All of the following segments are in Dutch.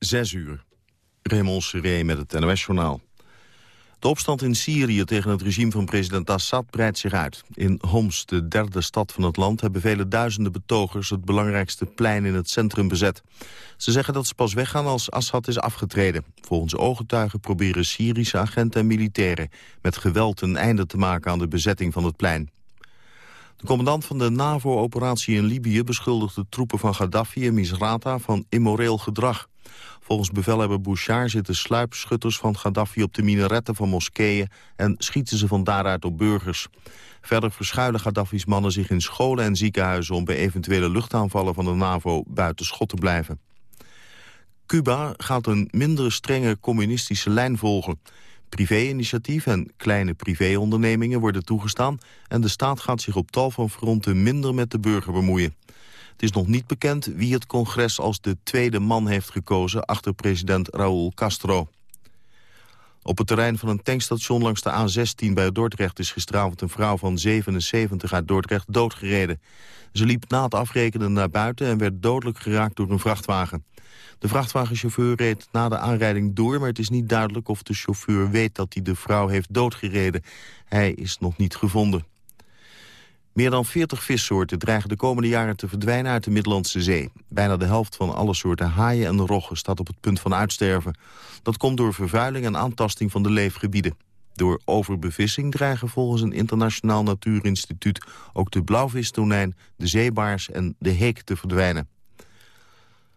Zes uur. Raymond Seré met het NOS-journaal. De opstand in Syrië tegen het regime van president Assad breidt zich uit. In Homs, de derde stad van het land, hebben vele duizenden betogers... het belangrijkste plein in het centrum bezet. Ze zeggen dat ze pas weggaan als Assad is afgetreden. Volgens ooggetuigen proberen Syrische agenten en militairen... met geweld een einde te maken aan de bezetting van het plein. De commandant van de NAVO-operatie in Libië beschuldigt de troepen van Gaddafi en Misrata van immoreel gedrag. Volgens bevelhebber Bouchard zitten sluipschutters van Gaddafi op de minaretten van moskeeën en schieten ze van daaruit op burgers. Verder verschuilen Gaddafi's mannen zich in scholen en ziekenhuizen om bij eventuele luchtaanvallen van de NAVO buiten schot te blijven. Cuba gaat een minder strenge communistische lijn volgen. Privé-initiatief en kleine privéondernemingen worden toegestaan... en de staat gaat zich op tal van fronten minder met de burger bemoeien. Het is nog niet bekend wie het congres als de tweede man heeft gekozen... achter president Raúl Castro. Op het terrein van een tankstation langs de A16 bij Dordrecht... is gisteravond een vrouw van 77 uit Dordrecht doodgereden. Ze liep na het afrekenen naar buiten en werd dodelijk geraakt door een vrachtwagen. De vrachtwagenchauffeur reed na de aanrijding door... maar het is niet duidelijk of de chauffeur weet dat hij de vrouw heeft doodgereden. Hij is nog niet gevonden. Meer dan 40 vissoorten dreigen de komende jaren te verdwijnen uit de Middellandse Zee. Bijna de helft van alle soorten haaien en roggen staat op het punt van uitsterven. Dat komt door vervuiling en aantasting van de leefgebieden. Door overbevissing dreigen volgens een internationaal natuurinstituut... ook de blauwvistonijn, de zeebaars en de heek te verdwijnen.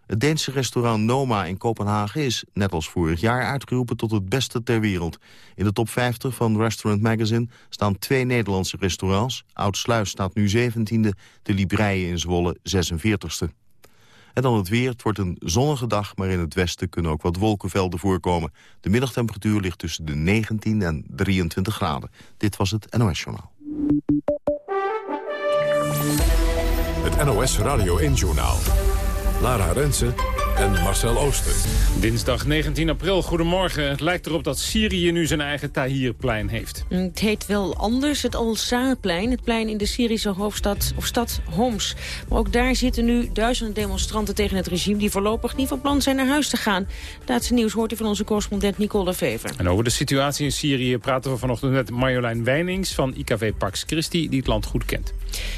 Het Deense restaurant Noma in Kopenhagen is, net als vorig jaar, uitgeroepen tot het beste ter wereld. In de top 50 van Restaurant Magazine staan twee Nederlandse restaurants. Oudsluis staat nu 17e, de Libreien in Zwolle 46e. En dan het weer. Het wordt een zonnige dag, maar in het westen kunnen ook wat wolkenvelden voorkomen. De middagtemperatuur ligt tussen de 19 en 23 graden. Dit was het NOS Journaal. Het NOS Radio 1 Journaal. Lara Rensen en Marcel Ooster. Dinsdag 19 april, goedemorgen. Het lijkt erop dat Syrië nu zijn eigen Tahrirplein heeft. Het heet wel anders, het Al-Saarplein. Het plein in de Syrische hoofdstad of stad Homs. Maar ook daar zitten nu duizenden demonstranten tegen het regime... die voorlopig niet van plan zijn naar huis te gaan. Laatste nieuws hoort u van onze correspondent Nicole Vever. En over de situatie in Syrië praten we vanochtend met Marjolein Weinings... van IKV Pax Christi, die het land goed kent.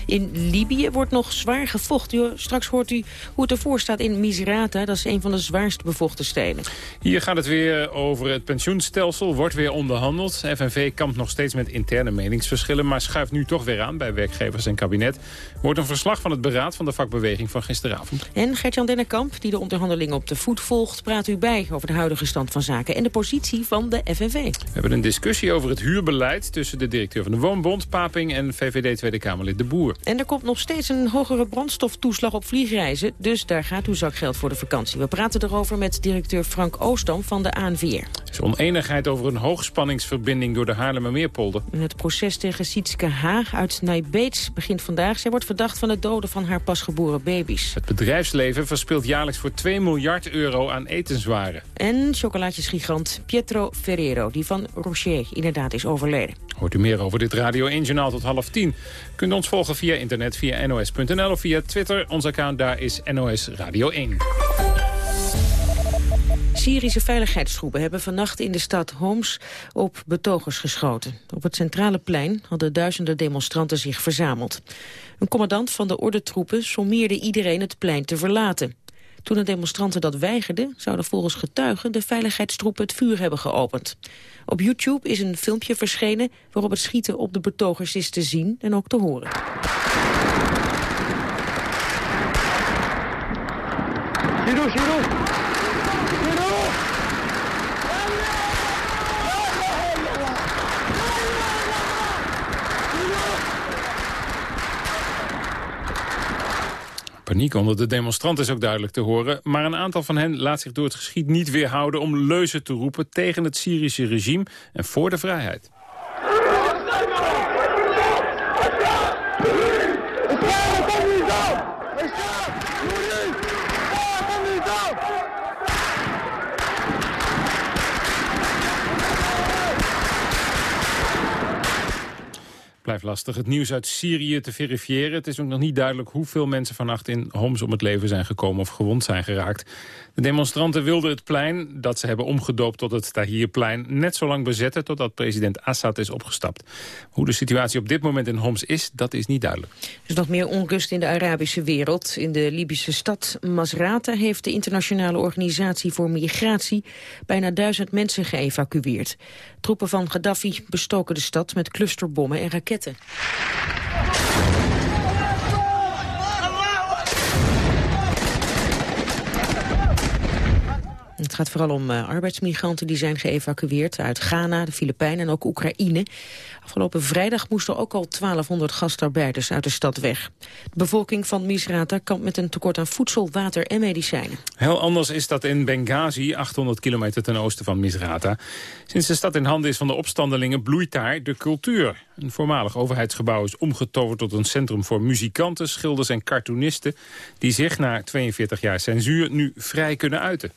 In Libië wordt nog zwaar gevochten. Straks hoort u hoe het ervoor staat in Misrata. Dat is een van de zwaarst bevochten steden. Hier gaat het weer over het pensioenstelsel. Wordt weer onderhandeld. FNV kampt nog steeds met interne meningsverschillen... maar schuift nu toch weer aan bij werkgevers en kabinet. Wordt een verslag van het beraad van de vakbeweging van gisteravond. En Gertjan Dennekamp, die de onderhandelingen op de voet volgt... praat u bij over de huidige stand van zaken en de positie van de FNV. We hebben een discussie over het huurbeleid... tussen de directeur van de Woonbond, Paping en VVD Tweede Kamerlid De Boer. En er komt nog steeds een hogere brandstoftoeslag op vliegreizen... dus daar gaat uw zakgeld voor de vakantie. We praten erover met directeur Frank Oostam van de ANVR. Er is oneenigheid over een hoogspanningsverbinding door de Haarlemmermeerpolder. Het proces tegen Sietske Haag uit Nijbeets begint vandaag. Zij wordt verdacht van het doden van haar pasgeboren baby's. Het bedrijfsleven verspilt jaarlijks voor 2 miljard euro aan etenswaren. En chocolaatjesgigant Pietro Ferrero, die van Rocher inderdaad is overleden. Hoort u meer over dit Radio 1 Journaal tot half tien. Kunt ons volgen via internet, via nos.nl of via Twitter. Ons account daar is NOS Radio 1. Syrische veiligheidstroepen hebben vannacht in de stad Homs op betogers geschoten. Op het centrale plein hadden duizenden demonstranten zich verzameld. Een commandant van de ordentroepen sommeerde iedereen het plein te verlaten. Toen de demonstranten dat weigerden, zouden volgens getuigen de veiligheidstroepen het vuur hebben geopend. Op YouTube is een filmpje verschenen waarop het schieten op de betogers is te zien en ook te horen. Paniek onder de demonstranten is ook duidelijk te horen. Maar een aantal van hen laat zich door het geschied niet weerhouden... om leuzen te roepen tegen het Syrische regime en voor de vrijheid. Blijft lastig het nieuws uit Syrië te verifiëren. Het is ook nog niet duidelijk hoeveel mensen vannacht in Homs om het leven zijn gekomen of gewond zijn geraakt. De demonstranten wilden het plein, dat ze hebben omgedoopt tot het Tahrirplein, net zo lang bezetten totdat president Assad is opgestapt. Hoe de situatie op dit moment in Homs is, dat is niet duidelijk. Er is nog meer onrust in de Arabische wereld. In de Libische stad Masrata heeft de internationale organisatie voor migratie bijna duizend mensen geëvacueerd. Troepen van Gaddafi bestoken de stad met clusterbommen en raketten. Het gaat vooral om uh, arbeidsmigranten die zijn geëvacueerd uit Ghana, de Filipijnen en ook Oekraïne. Afgelopen vrijdag moesten ook al 1200 gastarbeiders uit de stad weg. De bevolking van Misrata kampt met een tekort aan voedsel, water en medicijnen. Heel anders is dat in Benghazi, 800 kilometer ten oosten van Misrata. Sinds de stad in handen is van de opstandelingen bloeit daar de cultuur. Een voormalig overheidsgebouw is omgetoverd tot een centrum voor muzikanten, schilders en cartoonisten... die zich na 42 jaar censuur nu vrij kunnen uiten.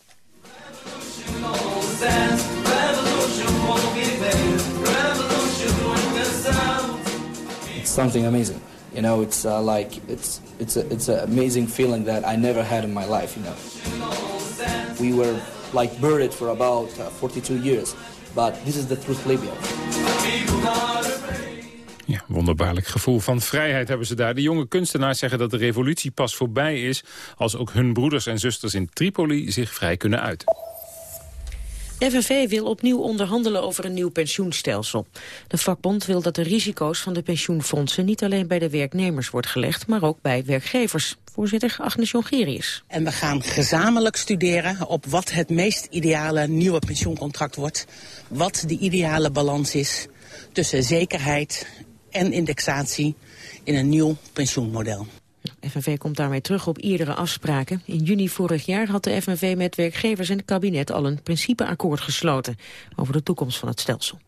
It's something amazing. You know, it's uh, like it's it's a, it's an amazing feeling that I never had in my life. You know, we were like buried for about uh, 42 years, but this is the truth, Libya. Ja, wonderbaarlijk gevoel van vrijheid hebben ze daar. De jonge kunstenaars zeggen dat de revolutie pas voorbij is... als ook hun broeders en zusters in Tripoli zich vrij kunnen uiten. FNV wil opnieuw onderhandelen over een nieuw pensioenstelsel. De vakbond wil dat de risico's van de pensioenfondsen niet alleen bij de werknemers wordt gelegd, maar ook bij werkgevers. Voorzitter Agnes Jongerius. En we gaan gezamenlijk studeren op wat het meest ideale nieuwe pensioencontract wordt. Wat de ideale balans is tussen zekerheid en indexatie in een nieuw pensioenmodel. FNV komt daarmee terug op eerdere afspraken. In juni vorig jaar had de FNV met werkgevers en het kabinet al een principeakkoord gesloten over de toekomst van het stelsel.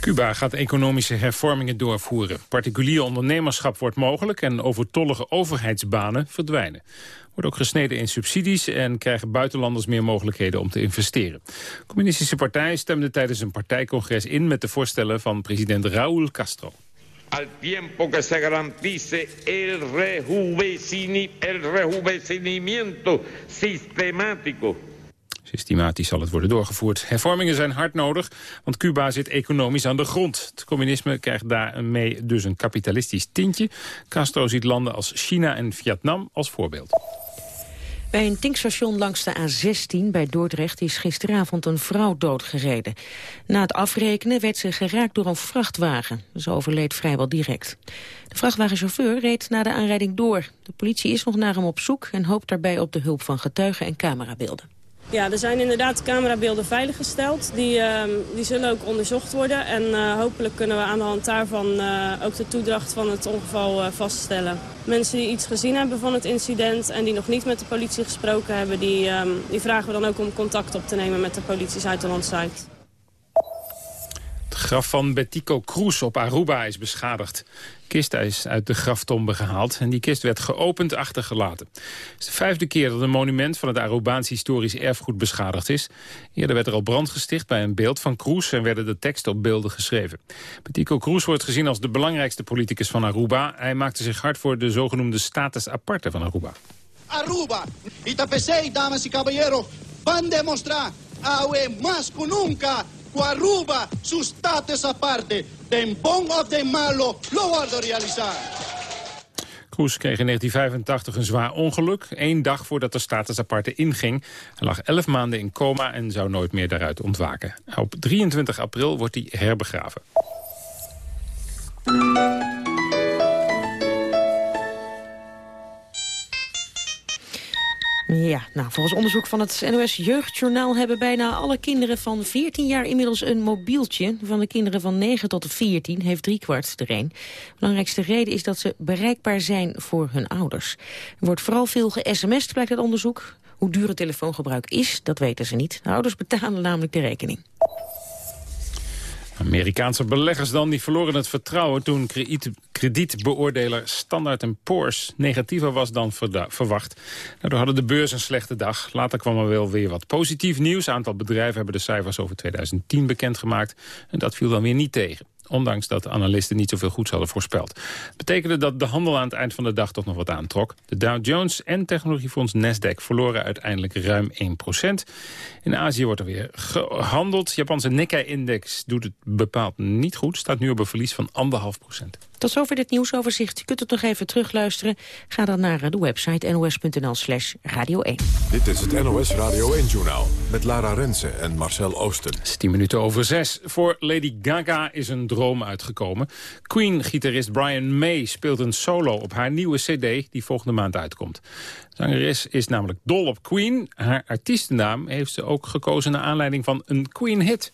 Cuba gaat economische hervormingen doorvoeren. Particulier ondernemerschap wordt mogelijk en overtollige overheidsbanen verdwijnen. Wordt ook gesneden in subsidies en krijgen buitenlanders meer mogelijkheden om te investeren. De communistische partij stemde tijdens een partijcongres in met de voorstellen van president Raúl Castro al tiempo que se garantice el, el rejuvenecimiento sistemático Systematisch zal het worden doorgevoerd. Hervormingen zijn hard nodig, want Cuba zit economisch aan de grond. Het communisme krijgt daarmee dus een kapitalistisch tintje. Castro ziet landen als China en Vietnam als voorbeeld. Bij een tankstation langs de A16 bij Dordrecht is gisteravond een vrouw doodgereden. Na het afrekenen werd ze geraakt door een vrachtwagen. Ze overleed vrijwel direct. De vrachtwagenchauffeur reed na de aanrijding door. De politie is nog naar hem op zoek en hoopt daarbij op de hulp van getuigen en camerabeelden. Ja, er zijn inderdaad camerabeelden veiliggesteld. Die, ehm, die zullen ook onderzocht worden. En uh, hopelijk kunnen we aan de hand daarvan uh, ook de toedracht van het ongeval uh, vaststellen. Mensen die iets gezien hebben van het incident en die nog niet met de politie gesproken hebben... die, um, die vragen we dan ook om contact op te nemen met de politie Zuid-Holland-Zuid graf van Betico Cruz op Aruba is beschadigd. Kist is uit de graftombe gehaald en die kist werd geopend achtergelaten. Het is de vijfde keer dat een monument van het Arubaans historisch erfgoed beschadigd is. Eerder werd er al brand gesticht bij een beeld van Cruz en werden de teksten op beelden geschreven. Betico Cruz wordt gezien als de belangrijkste politicus van Aruba. Hij maakte zich hard voor de zogenoemde status aparte van Aruba. Aruba, itapesei, dames y caballeros, van aue más nunca Aruba, su status aparte. Den bon of de malo lo guardo realizar. Kroes kreeg in 1985 een zwaar ongeluk. Eén dag voordat de status aparte inging. Hij lag elf maanden in coma en zou nooit meer daaruit ontwaken. Op 23 april wordt hij herbegraven. Ja, nou, volgens onderzoek van het NOS Jeugdjournaal... hebben bijna alle kinderen van 14 jaar inmiddels een mobieltje. Van de kinderen van 9 tot 14 heeft driekwart er een. Belangrijkste reden is dat ze bereikbaar zijn voor hun ouders. Er wordt vooral veel ge-sms'd, blijkt uit onderzoek. Hoe duur het telefoongebruik is, dat weten ze niet. De ouders betalen namelijk de rekening. Amerikaanse beleggers dan, die verloren het vertrouwen toen kredietbeoordeler Standard Poor's negatiever was dan verwacht. Daardoor hadden de beurs een slechte dag. Later kwam er wel weer wat positief nieuws. Een aantal bedrijven hebben de cijfers over 2010 bekendgemaakt. En dat viel dan weer niet tegen. Ondanks dat de analisten niet zoveel goeds hadden voorspeld. Dat betekende dat de handel aan het eind van de dag toch nog wat aantrok. De Dow Jones en technologiefonds Nasdaq verloren uiteindelijk ruim 1% In Azië wordt er weer gehandeld. Japanse Nikkei-index doet het bepaald niet goed. Staat nu op een verlies van 1,5 procent. Tot zover dit nieuwsoverzicht. U kunt het nog even terugluisteren. Ga dan naar de website nos.nl slash radio 1. Dit is het NOS Radio 1-journaal met Lara Rensen en Marcel Oosten. 10 minuten over 6. Voor Lady Gaga is een droom uitgekomen. Queen-gitarist Brian May speelt een solo op haar nieuwe cd... die volgende maand uitkomt. zangeres is namelijk dol op Queen. Haar artiestennaam heeft ze ook gekozen naar aanleiding van een Queen-hit.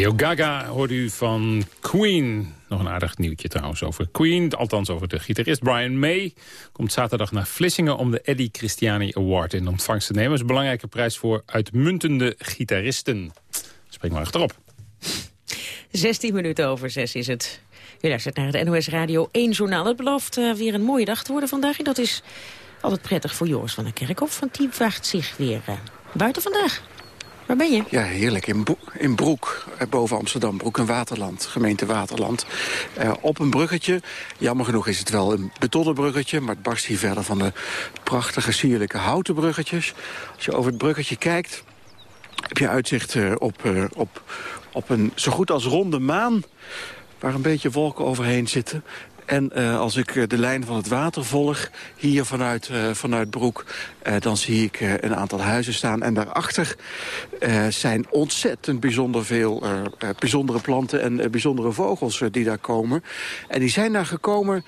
Radio Gaga hoort u van Queen. Nog een aardig nieuwtje trouwens over Queen. Althans over de gitarist Brian May. Komt zaterdag naar Vlissingen om de Eddie Christiani Award in ontvangst te nemen. Dat is een belangrijke prijs voor uitmuntende gitaristen. Spring maar achterop. 16 minuten over 6 is het. U luistert naar het NOS Radio 1 journaal. Het belooft uh, weer een mooie dag te worden vandaag. En dat is altijd prettig voor Joris van der Kerkhof. Want die waagt zich weer uh, buiten vandaag. Waar ben je? Ja, heerlijk. In, Bo in Broek, eh, boven Amsterdam. Broek en Waterland, gemeente Waterland. Uh, op een bruggetje. Jammer genoeg is het wel een betonnen bruggetje... maar het barst hier verder van de prachtige, sierlijke houten bruggetjes. Als je over het bruggetje kijkt... heb je uitzicht uh, op, op, op een zo goed als ronde maan... waar een beetje wolken overheen zitten. En uh, als ik uh, de lijn van het water volg, hier vanuit, uh, vanuit Broek... dan zie ik een aantal huizen staan. En daarachter zijn ontzettend bijzonder veel bijzondere planten... en bijzondere vogels die daar komen. En die zijn daar gekomen...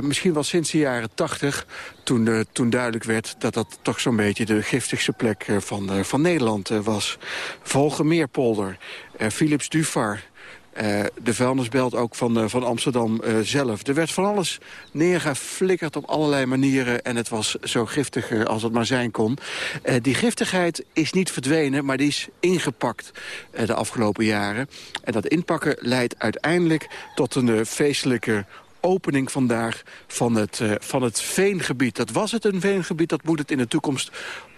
Misschien wel sinds de jaren tachtig, toen, toen duidelijk werd... dat dat toch zo'n beetje de giftigste plek van, van Nederland was. Volgemeerpolder, Philips Dufar... Uh, de vuilnisbelt ook van, uh, van Amsterdam uh, zelf. Er werd van alles neergeflikkerd op allerlei manieren... en het was zo giftig als het maar zijn kon. die giftigheid is niet verdwenen, maar die is ingepakt de afgelopen jaren. En dat inpakken leidt uiteindelijk tot een feestelijke opening vandaag van het, van het veengebied. Dat was het een veengebied, dat moet het in de toekomst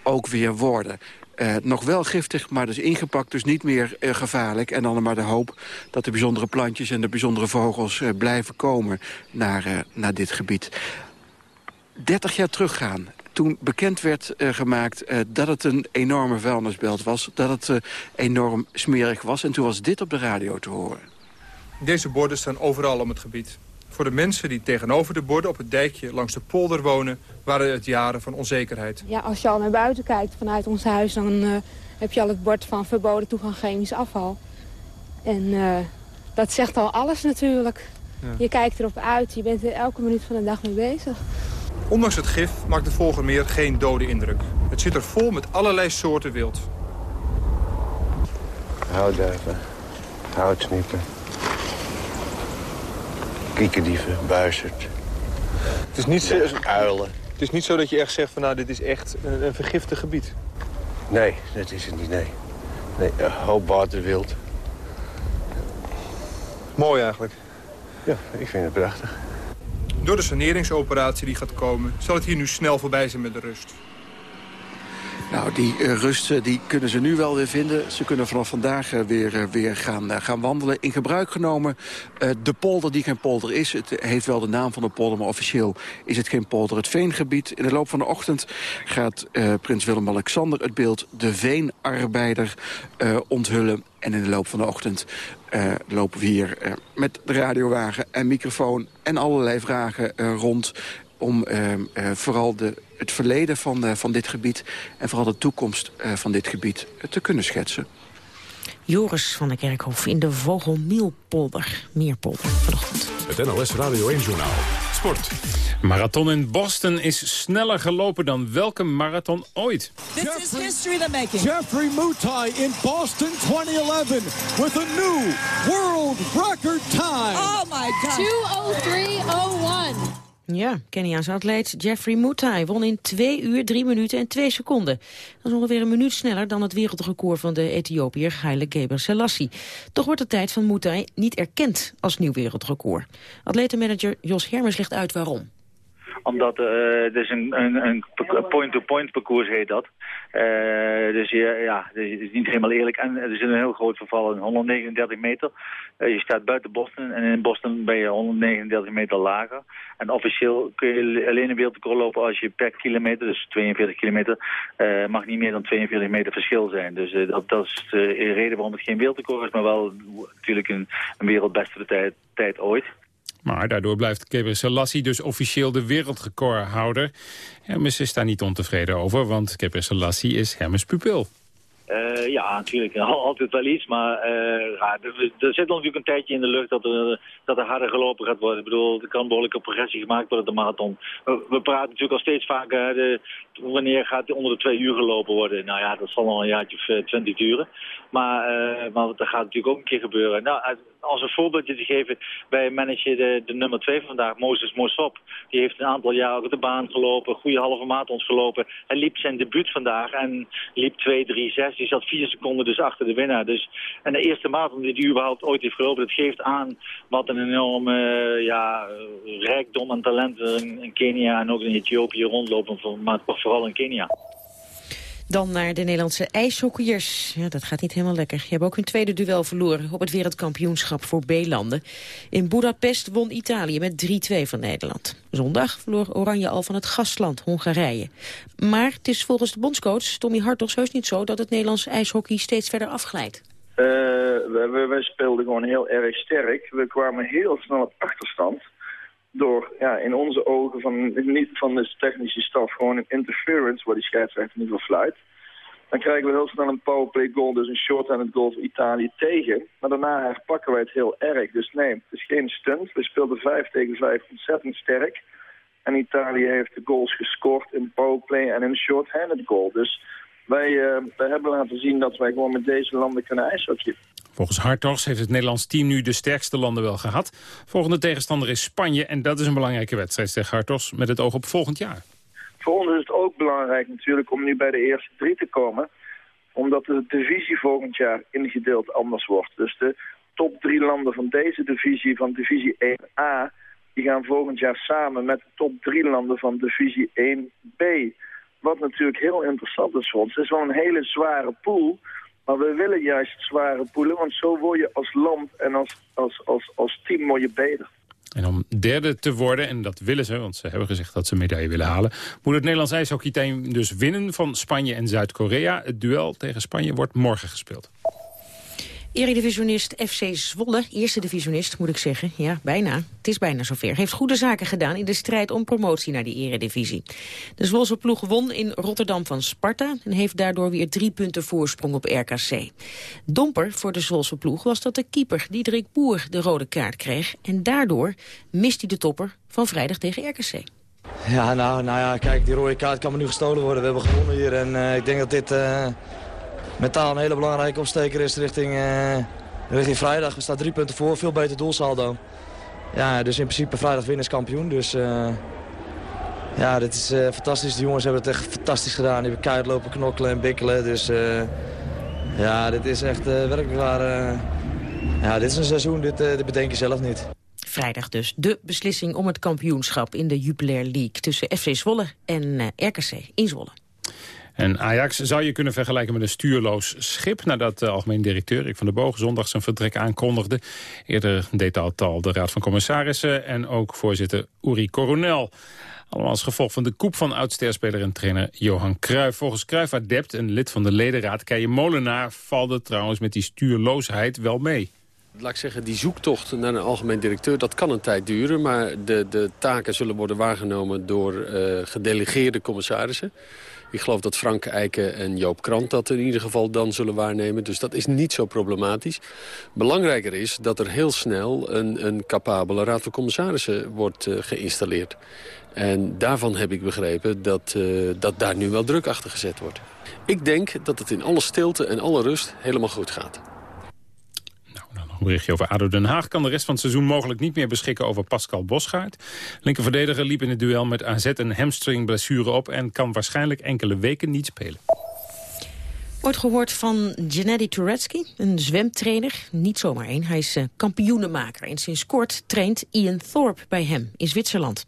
ook weer worden. Uh, nog wel giftig, maar dus ingepakt, dus niet meer uh, gevaarlijk. En dan maar de hoop dat de bijzondere plantjes en de bijzondere vogels uh, blijven komen naar, naar dit gebied. 30 jaar teruggaan, toen bekend werd gemaakt dat het een enorme vuilnisbelt was. Dat het enorm smerig was. En toen was dit op de radio te horen. Deze borden staan overal om het gebied. Voor de mensen die tegenover de borden op het dijkje langs de polder wonen... waren het jaren van onzekerheid. Ja, als je al naar buiten kijkt vanuit ons huis... dan uh, heb je al het bord van verboden toegang chemisch afval. En uh, dat zegt al alles natuurlijk. Ja. Je kijkt erop uit, je bent er elke minuut van de dag mee bezig. Ondanks het gif maakt de Volgermeer geen dode indruk. Het zit er vol met allerlei soorten wild. Houtduiven, houtsniepen, kiekerdieven, buizerd. Het is niet zo, uilen. Het is niet zo dat je echt zegt van nou dit is echt een, een vergiftig gebied. Nee, dat is het niet, nee. Nee, een hoop waterwild. Mooi eigenlijk. Ja, ik vind het prachtig. Door de saneringsoperatie die gaat komen... zal het hier nu snel voorbij zijn met de rust. Nou, die uh, rust uh, die kunnen ze nu wel weer vinden. Ze kunnen vanaf vandaag uh, weer, weer gaan, gaan wandelen. In gebruik genomen de polder die geen polder is. Het heeft wel de naam van de polder, maar officieel is het geen polder. Het veengebied. In de loop van de ochtend gaat prins Willem-Alexander het beeld de veenarbeider onthullen. En in de loop van de ochtend lopen we hier met de radiowagen en microfoon en allerlei vragen rond om vooral de het verleden van, van dit gebied... en vooral de toekomst van dit gebied te kunnen schetsen. Joris van der Kerkhof in de Vogelmielpolder, Meerpolder vanochtend. Het NLS Radio 1-journaal. Sport. Marathon in Boston is sneller gelopen dan welke marathon ooit. This is history the making. Jeffrey Mutai in Boston 2011 with a new world record time. Oh my god. 203.01. Ja, Keniaanse atleet Jeffrey Mutai won in 2 uur, 3 minuten en 2 seconden. Dat is ongeveer een minuut sneller dan het wereldrecord van de Ethiopiër Haile Geber Selassie. Toch wordt de tijd van Mutai niet erkend als nieuw wereldrecord. Atletenmanager Jos Hermers legt uit waarom omdat uh, het een point-to-point -point parcours heet dat. Uh, dus ja, ja, het is niet helemaal eerlijk. En er is een heel groot verval, 139 meter. Uh, je staat buiten Boston en in Boston ben je 139 meter lager. En officieel kun je alleen een wereldrecord lopen als je per kilometer, dus 42 kilometer, mag niet meer dan 42 meter verschil zijn. Dus dat, dat, is de reden waarom het geen wereldrecord is, maar wel natuurlijk een, een wereldbeste tijd, tijd ooit. Maar daardoor blijft Gebre Selassie dus officieel de wereldrecordhouder. Hermes is daar niet ontevreden over, want Gebre Selassie is Hermes pupil. Uh, ja, natuurlijk. Altijd wel iets. Maar ja, er, zit natuurlijk een tijdje in de lucht dat er, dat er harder gelopen gaat worden. Ik bedoel, er kan behoorlijke progressie gemaakt worden de marathon. We, praten natuurlijk al steeds vaker, de, wanneer gaat onder de twee uur gelopen worden? Nou ja, dat zal al een jaartje of twintig duren. Maar, maar dat gaat natuurlijk ook een keer gebeuren. Nou, als een voorbeeldje te geven, wij managen de, de nummer 2 vandaag, Moses Mosop. Die heeft een aantal jaar op de baan gelopen, goede halve maat ons gelopen. Hij liep zijn debuut vandaag en liep 2, 3, 6. Die zat 4 seconden dus achter de winnaar. Dus, en de eerste marathon die hij überhaupt ooit heeft gelopen, dat geeft aan wat een enorme ja, rijkdom en talent in, in Kenia en ook in Ethiopië rondlopen, maar vooral in Kenia. Dan naar de Nederlandse ijshockeyers. Ja, dat gaat niet helemaal lekker. Je hebt ook hun tweede duel verloren op het wereldkampioenschap voor B-landen. In Budapest won Italië met 3-2 van Nederland. Zondag verloor Oranje al van het gastland Hongarije. Maar het is volgens de bondscoach Tommy Hartogs heus niet zo... dat het Nederlands ijshockey steeds verder afglijdt. Uh, we, we, speelden gewoon heel erg sterk. We kwamen heel snel op achterstand door ja, in onze ogen van, niet van de technische staf gewoon een interference, waar die scheidsrechter niet voor fluit. Dan krijgen we heel snel een powerplay goal, dus een short aan het goal voor Italië tegen. Maar daarna herpakken wij het heel erg. Dus nee, het is geen stunt. We speelden 5 tegen 5 ontzettend sterk. En Italië heeft de goals gescoord in powerplay en in short-handed goal. Dus wij, uh, hebben laten zien dat wij gewoon met deze landen kunnen ijshockeyen. Volgens Hartogs heeft het Nederlands team nu de sterkste landen wel gehad. Volgende tegenstander is Spanje en dat is een belangrijke wedstrijd, zegt Hartogs, met het oog op volgend jaar. Voor ons is het ook belangrijk natuurlijk om nu bij de eerste drie te komen. Omdat de divisie volgend jaar ingedeeld anders wordt. Dus de top drie landen van deze divisie, van divisie 1A... die gaan volgend jaar samen met de top drie landen van divisie 1B. Wat natuurlijk heel interessant is voor ons. Het is wel een hele zware pool... Maar we willen juist zware poelen, want zo word je als land en als, als, als, als team word je beter. En om derde te worden, en dat willen ze, want ze hebben gezegd dat ze medaille willen halen... moet het Nederlands ijshockeyteam dus winnen van Spanje en Zuid-Korea. Het duel tegen Spanje wordt morgen gespeeld. Eredivisionist FC Zwolle, eerste divisionist moet ik zeggen. Ja, bijna. Het is bijna zover. Heeft goede zaken gedaan in de strijd om promotie naar die eredivisie. De Zwolse ploeg won in Rotterdam van Sparta... en heeft daardoor weer drie punten voorsprong op RKC. Domper voor de Zwolse ploeg was dat de keeper Diederik Boer de rode kaart kreeg... en daardoor mist hij de topper van vrijdag tegen RKC. Ja, nou, nou ja, kijk, die rode kaart kan me nu gestolen worden. We hebben gewonnen hier en uh, ik denk dat dit... Uh mentaal een hele belangrijke opsteker is richting, uh, richting vrijdag. We staan drie punten voor, veel beter doelsaldo. Ja, dus in principe vrijdag winnen is kampioen. Dus uh, ja, dit is uh, fantastisch. De jongens hebben het echt fantastisch gedaan. Die hebben keihard lopen knokkelen en bikkelen. Dus ja, dit is echt werkelijk waar... ja, dit is een seizoen, dit, dit bedenk je zelf niet. Vrijdag dus de beslissing om het kampioenschap in de Jupiler League... tussen FC Zwolle en RKC in Zwolle. En Ajax zou je kunnen vergelijken met een stuurloos schip... nadat de algemeen directeur Rick van der Boog zondag zijn vertrek aankondigde. Eerder deed dat al de Raad van Commissarissen... en ook voorzitter Uri Coronel. Allemaal als gevolg van de koep van oud-sterspeler en trainer Johan Cruijff. Volgens Cruijff-adept, een lid van de ledenraad Keijer Molenaar... valt trouwens met die stuurloosheid wel mee. Laat ik zeggen, die zoektocht naar een algemeen directeur, dat kan een tijd duren. Maar de, de taken zullen worden waargenomen door uh, gedelegeerde commissarissen. Ik geloof dat Frank Eiken en Joop Krant dat in ieder geval dan zullen waarnemen. Dus dat is niet zo problematisch. Belangrijker is dat er heel snel een, een capabele raad van commissarissen wordt uh, geïnstalleerd. En daarvan heb ik begrepen dat, uh, dat daar nu wel druk achter gezet wordt. Ik denk dat het in alle stilte en alle rust helemaal goed gaat. Een berichtje over ADO Den Haag kan de rest van het seizoen mogelijk niet meer beschikken over Pascal Bosgaard. Linkerverdediger liep in het duel met AZ een hamstringblessure op en kan waarschijnlijk enkele weken niet spelen. Wordt gehoord van Gennady Turetsky, een zwemtrainer. Niet zomaar één, hij is uh, kampioenenmaker. En sinds kort traint Ian Thorpe bij hem in Zwitserland.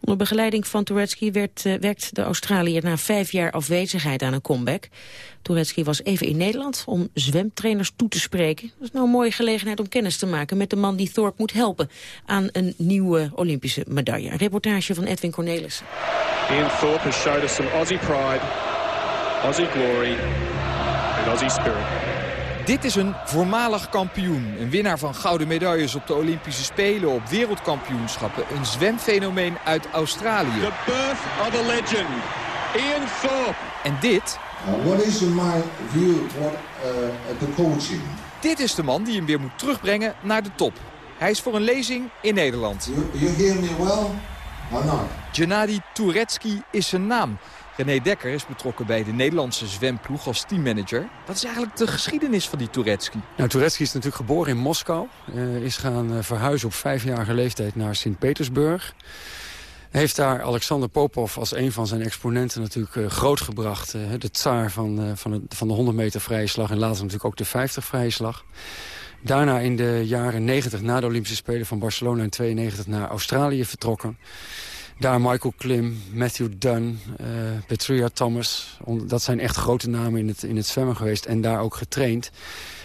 Onder begeleiding van Turetsky werd, uh, werkt de Australiër na vijf jaar afwezigheid aan een comeback. Turetsky was even in Nederland om zwemtrainers toe te spreken. Dat is nou een mooie gelegenheid om kennis te maken met de man die Thorpe moet helpen aan een nieuwe Olympische medaille. Een reportage van Edwin Cornelissen. Ian Thorpe has showed us some Aussie pride, Aussie glory and Aussie spirit. Dit is een voormalig kampioen. Een winnaar van gouden medailles op de Olympische Spelen, op wereldkampioenschappen. Een zwemfenomeen uit Australië. The birth of a legend. Ian Thorpe. En dit Uh, what is in my view what, uh, the coaching? Dit is de man die hem weer moet terugbrengen naar de top. Hij is voor een lezing in Nederland. You, you hear me well or not? Gennady is zijn naam. René Dekker is betrokken bij de Nederlandse zwemploeg als teammanager. Wat is eigenlijk de geschiedenis van die Touretski? Nou, Touretski is natuurlijk geboren in Moskou. Uh, is gaan uh, verhuizen op vijfjarige leeftijd naar Sint-Petersburg. Heeft daar Alexander Popov als een van zijn exponenten natuurlijk uh, grootgebracht. de tsaar van, van, het, van de 100 meter vrije slag en later natuurlijk ook de 50 vrije slag. Daarna in de jaren 90 na de Olympische Spelen van Barcelona in 92 naar Australië vertrokken. Daar Michael Klim, Matthew Dunn, uh, Thomas. Dat zijn echt grote namen in het, in het zwemmen geweest en daar ook getraind.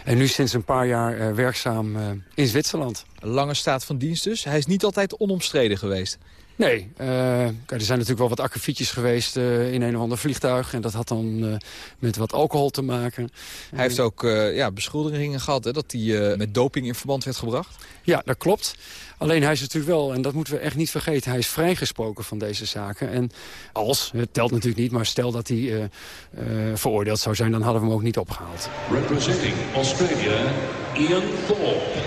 En nu sinds een paar jaar uh, werkzaam uh, in Zwitserland. Lange staat van dienst dus. Hij is niet altijd onomstreden geweest. Nee, uh, er zijn natuurlijk wel wat akkefietjes geweest uh, in een of ander vliegtuig. En dat had dan uh, met wat alcohol te maken. Hij heeft ook ja, beschuldigingen gehad hè, dat hij met doping in verband werd gebracht. Ja, dat klopt. Alleen hij is natuurlijk wel, en dat moeten we echt niet vergeten... hij is vrijgesproken van deze zaken. En als, het telt natuurlijk niet, maar stel dat hij uh, uh, veroordeeld zou zijn... dan hadden we hem ook niet opgehaald. Representing Australia, Ian Thorpe.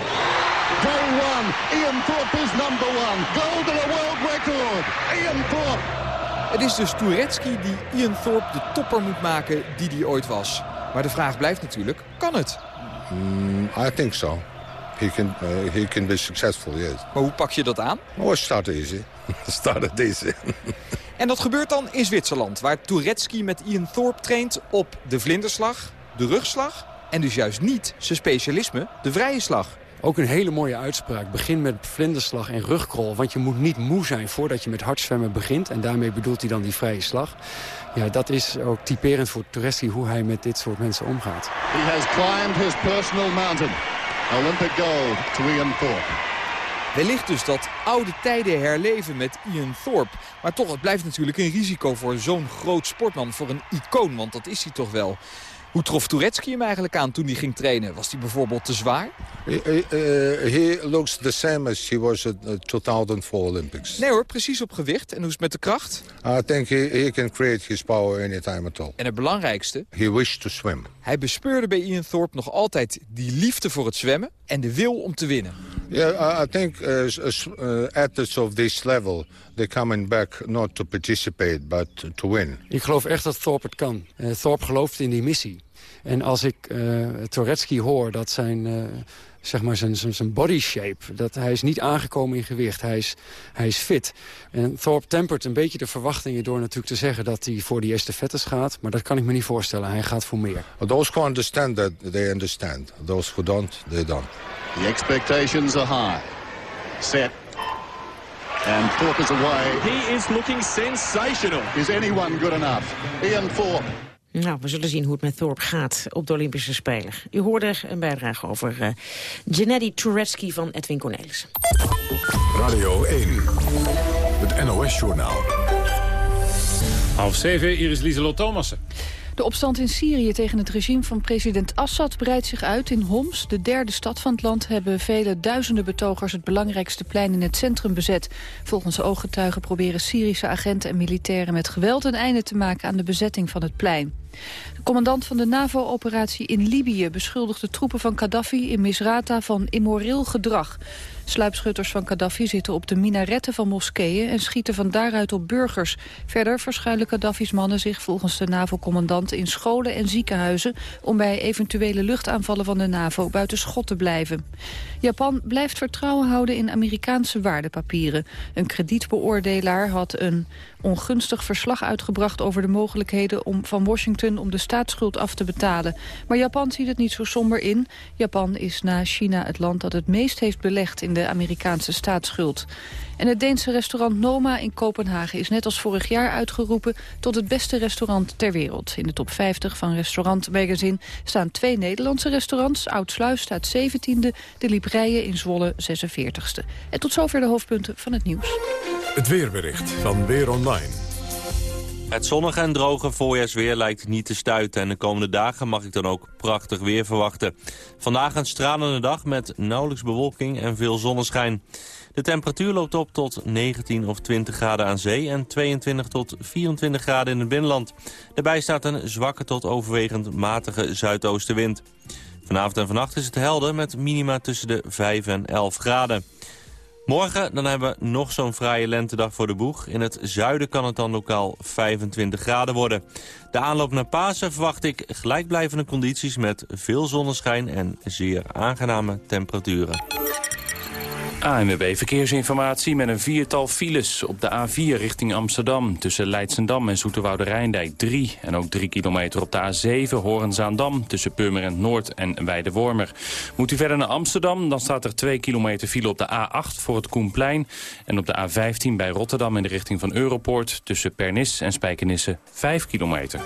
Day one, Ian Thorpe is number one. Gold and Ian Thorpe. Het is dus Touretski die Ian Thorpe de topper moet maken die hij ooit was. Maar de vraag blijft natuurlijk, kan het? Mm, I think so. He can, uh, he can be successful, yes. Maar hoe pak je dat aan? Oh, start easy. start easy. en dat gebeurt dan in Zwitserland, waar Touretski met Ian Thorpe traint op de vlinderslag, de rugslag... en dus juist niet zijn specialisme, de vrije slag. Ook een hele mooie uitspraak. Begin met vlinderslag en rugkrol. Want je moet niet moe zijn voordat je met hardzwemmen begint. En daarmee bedoelt hij dan die vrije slag. Ja, dat is ook typerend voor Touretski hoe hij met dit soort mensen omgaat. He has climbed his personal mountain. Olympic gold to Ian Thorpe. Wellicht dus dat oude tijden herleven met Ian Thorpe. Maar toch, het blijft natuurlijk een risico voor zo'n groot sportman. Voor een icoon, want dat is hij toch wel. Hoe trof Touretski hem eigenlijk aan toen hij ging trainen? Was hij bijvoorbeeld te zwaar? He, he, uh, he looks the same as he was at the 2004 Olympics. Nee hoor, precies op gewicht. En hoe is het met de kracht? I think he, he can create his power anytime at all. En het belangrijkste? He wished to swim. Hij bespeurde bij Ian Thorpe nog altijd die liefde voor het zwemmen en de wil om te winnen. Yeah, I think uh, athletes of this level, they're coming back not to participate, but to win. Ik geloof echt dat Thorpe het kan. Uh, Thorpe gelooft in die missie. En als ik uh, Touretski hoor dat zijn, uh, zeg maar zijn, zijn, zijn body shape... dat hij is niet aangekomen in gewicht, hij is, hij is fit. En Thorpe tempert een beetje de verwachtingen door natuurlijk te zeggen... dat hij voor die estafettes gaat, maar dat kan ik me niet voorstellen. Hij gaat voor meer. Those who understand that, they understand. Those who don't, they don't. The expectations are high. Set. And Thorpe is away. He is looking sensational. Is anyone good enough? Ian Thorpe. Nou, we zullen zien hoe het met Thorpe gaat op de Olympische Spelen. U hoorde een bijdrage over uh, Gennady Touretski van Edwin Cornelissen. Radio 1, het NOS-journaal. Half zeven, Iris Lieselot Thomassen. De opstand in Syrië tegen het regime van president Assad breidt zich uit. In Homs, de derde stad van het land, hebben vele duizenden betogers het belangrijkste plein in het centrum bezet. Volgens ooggetuigen proberen Syrische agenten en militairen met geweld een einde te maken aan de bezetting van het plein. De commandant van de NAVO-operatie in Libië beschuldigt de troepen van Gaddafi in Misrata van immoreel gedrag. Sluipschutters van Gaddafi zitten op de minaretten van moskeeën en schieten van daaruit op burgers. Verder verschuilen Gaddafi's mannen zich volgens de NAVO-commandant in scholen en ziekenhuizen om bij eventuele luchtaanvallen van de NAVO buiten schot te blijven. Japan blijft vertrouwen houden in Amerikaanse waardepapieren. Een kredietbeoordelaar had een ongunstig verslag uitgebracht over de mogelijkheden om van Washington om de staatsschuld af te betalen. Maar Japan ziet het niet zo somber in. Japan is na China het land dat het meest heeft belegd in de Amerikaanse staatsschuld. En het Deense restaurant Noma in Kopenhagen is net als vorig jaar uitgeroepen tot het beste restaurant ter wereld. In de top 50 van Restaurant Magazine staan twee Nederlandse restaurants. Oudsluis staat 17e, de Librije in Zwolle 46e. En tot zover de hoofdpunten van het nieuws. Het weerbericht van Weer Online. Het zonnige en droge voorjaarsweer lijkt niet te stuiten... en de komende dagen mag ik dan ook prachtig weer verwachten. Vandaag een stralende dag met nauwelijks bewolking en veel zonneschijn. De temperatuur loopt op tot 19 of 20 graden aan zee... en 22 tot 24 graden in het binnenland. Daarbij staat een zwakke tot overwegend matige zuidoostenwind. Vanavond en vannacht is het helder met minima tussen de 5 en 11 graden. Morgen dan hebben we nog zo'n fraaie lentedag voor de boeg. In het zuiden kan het dan lokaal 25 graden worden. De aanloop naar Pasen verwacht ik gelijkblijvende condities... met veel zonneschijn en zeer aangename temperaturen. ANWB Verkeersinformatie met een viertal files op de A4 richting Amsterdam... tussen Leidsendam en Zoeterwoude Rijndijk 3. En ook 3 kilometer op de A7 Horenzaandam tussen Purmerend Noord en Weidewormer. Moet u verder naar Amsterdam, dan staat er 2 kilometer file op de A8 voor het Koenplein... en op de A15 bij Rotterdam in de richting van Europoort... tussen Pernis en Spijkenisse 5 kilometer.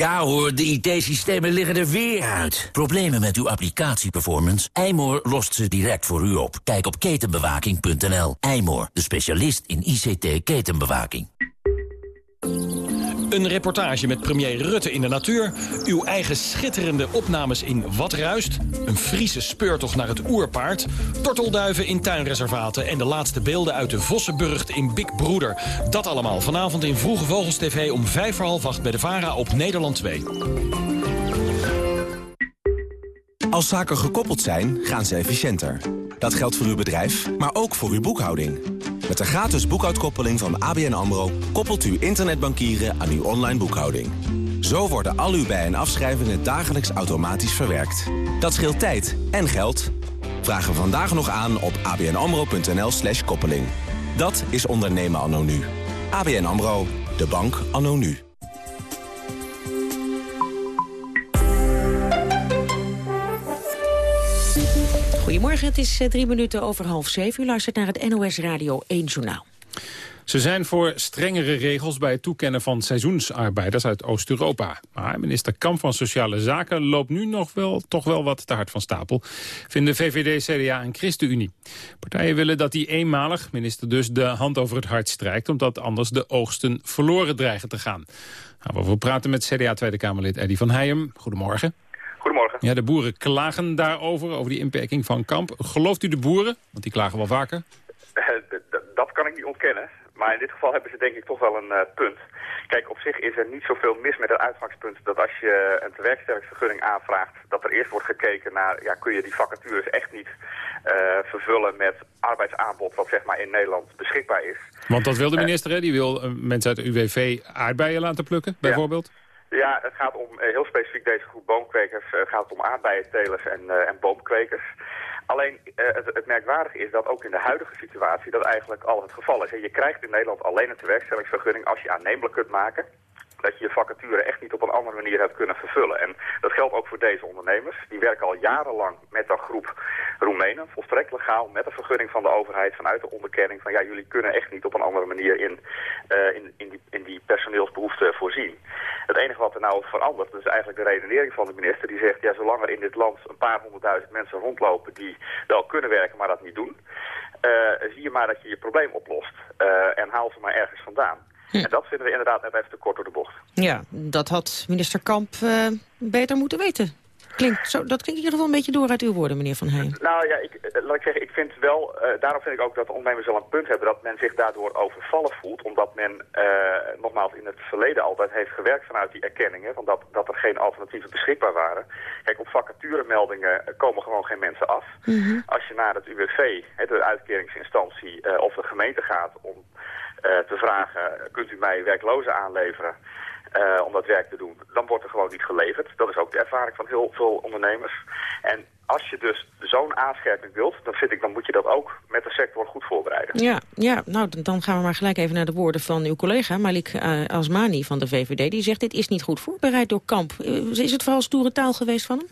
Ja hoor, de IT-systemen liggen er weer uit. Problemen met uw applicatieperformance? Eymoor lost ze direct voor u op. Kijk op ketenbewaking.nl. Eymoor, de specialist in ICT-ketenbewaking. Een reportage met premier Rutte in de natuur. Uw eigen schitterende opnames in Wat Ruist. Een Friese speurtocht naar het oerpaard. Tortelduiven in tuinreservaten. En de laatste beelden uit de Vossenburgt in Big Broeder. Dat allemaal vanavond in Vroege Vogels TV om vijf voor half acht bij de VARA op Nederland 2. Als zaken gekoppeld zijn, gaan ze efficiënter. Dat geldt voor uw bedrijf, maar ook voor uw boekhouding. Met de gratis boekhoudkoppeling van ABN AMRO... koppelt u internetbankieren aan uw online boekhouding. Zo worden al uw bij- en afschrijvingen dagelijks automatisch verwerkt. Dat scheelt tijd en geld. Vraag vandaag nog aan op abnamro.nl slash koppeling. Dat is ondernemen anno nu. ABN AMRO, de bank anno nu. Goedemorgen, het is eh, drie minuten over half zeven. U luistert naar het NOS Radio 1 Journaal. Ze zijn voor strengere regels bij het toekennen van seizoensarbeiders uit Oost-Europa. Maar minister Kamp van Sociale Zaken loopt nu nog wel, toch wel wat te hard van stapel. Vinden VVD, CDA en ChristenUnie. Partijen willen dat hij eenmalig, minister dus, de hand over het hart strijkt... omdat anders de oogsten verloren dreigen te gaan. Nou, we praten met CDA Tweede Kamerlid Eddy van Heijem. Goedemorgen. Goedemorgen. Ja, de boeren klagen daarover, over die inperking van Kamp. Gelooft u de boeren? Want die klagen wel vaker. Eh, dat kan ik niet ontkennen. Maar in dit geval hebben ze denk ik toch wel een uh, punt. Kijk, op zich is er niet zoveel mis met het uitgangspunt dat als je een tewerkstellingsvergunning aanvraagt, dat er eerst wordt gekeken naar, ja, kun je die vacatures echt niet uh, vervullen met arbeidsaanbod wat zeg maar in Nederland beschikbaar is. Want dat wil de minister, hè? Die wil mensen uit de UWV aardbeien laten plukken, bijvoorbeeld? Ja. Ja het gaat om, heel specifiek deze groep boomkwekers, gaat het om aardbeientelers en, en boomkwekers. Alleen het, merkwaardige is dat ook in de huidige situatie dat eigenlijk al het geval is. Je krijgt in Nederland alleen een tewerkstellingsvergunning als je aannemelijk kunt maken dat je je vacature echt niet op een andere manier hebt kunnen vervullen. En dat geldt ook voor deze ondernemers. Die werken al jarenlang met een groep Roemenen, volstrekt legaal, met een vergunning van de overheid vanuit de onderkenning van ja, jullie kunnen echt niet op een andere manier in, uh, in, in, die, in die personeelsbehoeften voorzien. Het enige wat er nou verandert, dat is eigenlijk de redenering van de minister, die zegt ja, zolang er in dit land een paar honderdduizend mensen rondlopen die wel kunnen werken, maar dat niet doen, uh, zie je maar dat je je probleem oplost uh, en haal ze maar ergens vandaan. Hm. En dat vinden we inderdaad net even te kort door de bocht. Ja, dat had minister Kamp beter moeten weten. Klinkt zo, dat klinkt in ieder geval een beetje door uit uw woorden, meneer Van Heijn. Nou ja, ik, laat ik zeggen, ik vind wel, uh, daarom vind ik ook dat ondernemers wel een punt hebben dat men zich daardoor overvallen voelt. Omdat men, uh, nogmaals, in het verleden altijd heeft gewerkt vanuit die erkenningen, van dat, dat er geen alternatieven beschikbaar waren. Kijk, op vacaturemeldingen komen gewoon geen mensen af. Mm -hmm. Als je naar het UWV, de uitkeringsinstantie, uh, of de gemeente gaat om te vragen, kunt u mij werklozen aanleveren? Uh, om dat werk te doen, dan wordt er gewoon niet geleverd. Dat is ook de ervaring van heel veel ondernemers. En als je dus zo'n aanscherping wilt, dan vind ik, dan moet je dat ook met de sector goed voorbereiden. Ja, ja, nou dan gaan we maar gelijk even naar de woorden van uw collega Malik uh, Asmani van de VVD. Die zegt dit is niet goed voorbereid door Kamp. Uh, is het vooral stoere taal geweest van hem?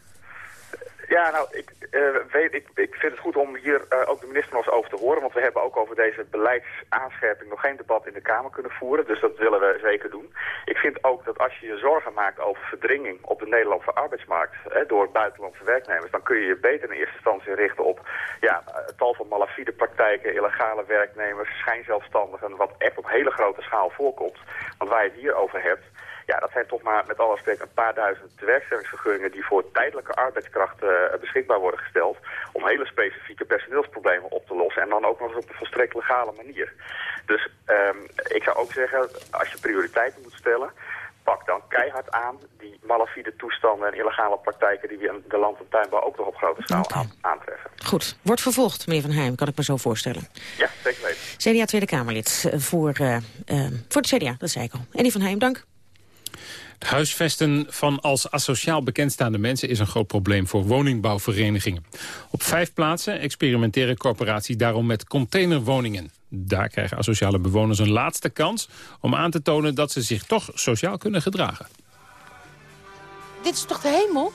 Ja, nou, ik, uh, weet, ik, ik vind het goed om hier uh, ook de minister nog eens over te horen. Want we hebben ook over deze beleidsaanscherping nog geen debat in de Kamer kunnen voeren. Dus dat willen we zeker doen. Ik vind ook dat als je je zorgen maakt over verdringing op de Nederlandse arbeidsmarkt... Hè, door buitenlandse werknemers... dan kun je je beter in eerste instantie richten op ja, tal van malafide praktijken... illegale werknemers, schijnzelfstandigen... wat echt op hele grote schaal voorkomt. Want waar je het hier over hebt... Ja, dat zijn toch maar met alle respect een paar duizend werkstellingsvergunningen die voor tijdelijke arbeidskrachten beschikbaar worden gesteld om hele specifieke personeelsproblemen op te lossen en dan ook nog eens op een volstrekt legale manier. Dus um, ik zou ook zeggen, als je prioriteiten moet stellen, pak dan keihard aan die malafide toestanden en illegale praktijken die we in de land- en tuinbouw ook nog op grote schaal okay. aantreffen. Goed, wordt vervolgd, meneer Van Heijm, kan ik me zo voorstellen. Ja, zeker weten. CDA Tweede Kamerlid voor, uh, uh, voor de CDA, dat zei ik al. Eddie Van Heijm, dank. Het huisvesten van als asociaal bekendstaande mensen is een groot probleem voor woningbouwverenigingen. Op vijf plaatsen experimenteren corporaties daarom met containerwoningen. Daar krijgen asociale bewoners een laatste kans om aan te tonen dat ze zich toch sociaal kunnen gedragen. Dit is toch de hemel?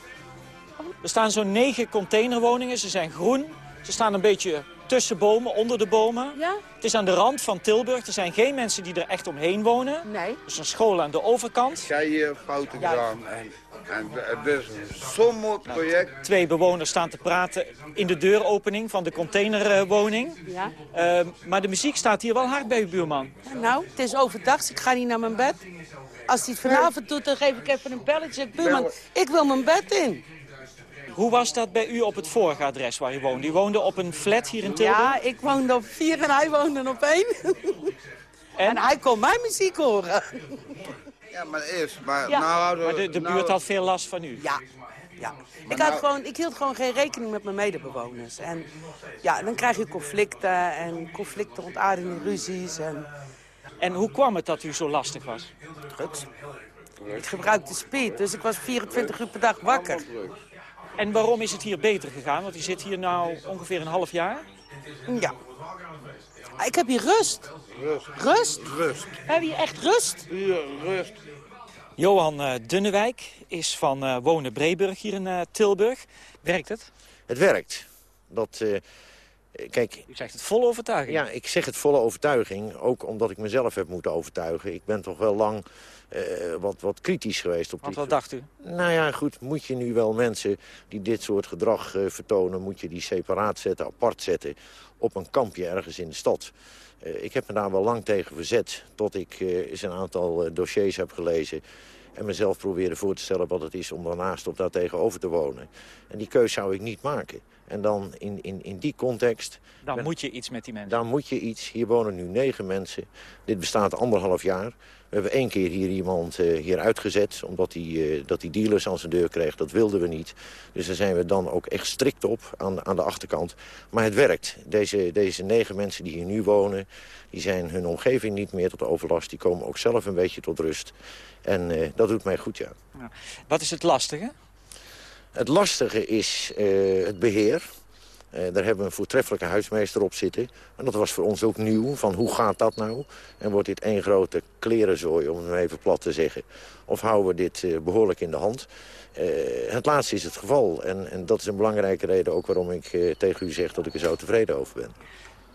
Er staan zo'n negen containerwoningen, ze zijn groen. Ze staan een beetje tussen bomen, onder de bomen. Ja? Het is aan de rand van Tilburg. Er zijn geen mensen die er echt omheen wonen. Nee. Er is een school aan de overkant. Jij fouten gedaan. En, en het is zo'n mooi project. Nou, twee bewoners staan te praten in de deuropening van de containerwoning. Ja. Uh, maar de muziek staat hier wel hard bij uw buurman. Nou, het is overdag. Ik ga niet naar mijn bed. Als hij het vanavond doet, dan geef ik even een belletje. Buurman, ik wil mijn bed in. Hoe was dat bij u op het vorige adres waar u woonde? U woonde op een flat hier in Tilburg? Ja, ik woonde op vier en hij woonde op één. En, en hij kon mijn muziek horen. Ja, maar eerst. Maar, ja. nou, maar de, de buurt nou, had veel last van u? Ja. ja. Ik, had gewoon, ik hield gewoon geen rekening met mijn medebewoners. En ja, dan krijg je conflicten en conflicten ontaarden in ruzies. En... en hoe kwam het dat u zo lastig was? Drugs. Ik gebruikte speed, dus ik was 24 uur per dag wakker. En waarom is het hier beter gegaan? Want u zit hier nu ongeveer een half jaar. Ja. Ik heb hier rust. Rust. Rust? Rust. We hebben hier echt rust. Hier, rust. Johan uh, Dunnewijk is van uh, Wonen Breeburg hier in uh, Tilburg. Werkt het? Het werkt. Dat, kijk, U zegt het volle overtuiging. Ja, ik zeg het volle overtuiging. Ook omdat ik mezelf heb moeten overtuigen. Ik ben toch wel lang uh, wat, wat kritisch geweest. Op Want die... wat dacht u? Nou ja, goed, moet je nu wel mensen die dit soort gedrag uh, vertonen... moet je die separaat zetten, apart zetten op een kampje ergens in de stad. Uh, ik heb me daar wel lang tegen verzet, tot ik eens een aantal dossiers heb gelezen... en mezelf probeerde voor te stellen wat het is om daarnaast of daar tegenover te wonen. En die keus zou ik niet maken. En dan in, in, in die context... Dan ben, moet je iets met die mensen. Dan moet je iets. Hier wonen nu negen mensen. Dit bestaat anderhalf jaar. We hebben één keer hier iemand uh, hier uitgezet... omdat hij uh, dat die dealers aan zijn deur kreeg. Dat wilden we niet. Dus daar zijn we dan ook echt strikt op aan, aan de achterkant. Maar het werkt. Deze, deze negen mensen die hier nu wonen... die zijn hun omgeving niet meer tot overlast. Die komen ook zelf een beetje tot rust. En uh, dat doet mij goed, ja. ja. Wat is het lastige? Het lastige is uh, het beheer. Uh, daar hebben we een voortreffelijke huismeester op zitten. En dat was voor ons ook nieuw, van hoe gaat dat nou? En wordt dit één grote klerenzooi, om het even plat te zeggen? Of houden we dit uh, behoorlijk in de hand? het laatste is het geval. En, en, dat is een belangrijke reden ook waarom ik tegen u zeg dat ik er zo tevreden over ben.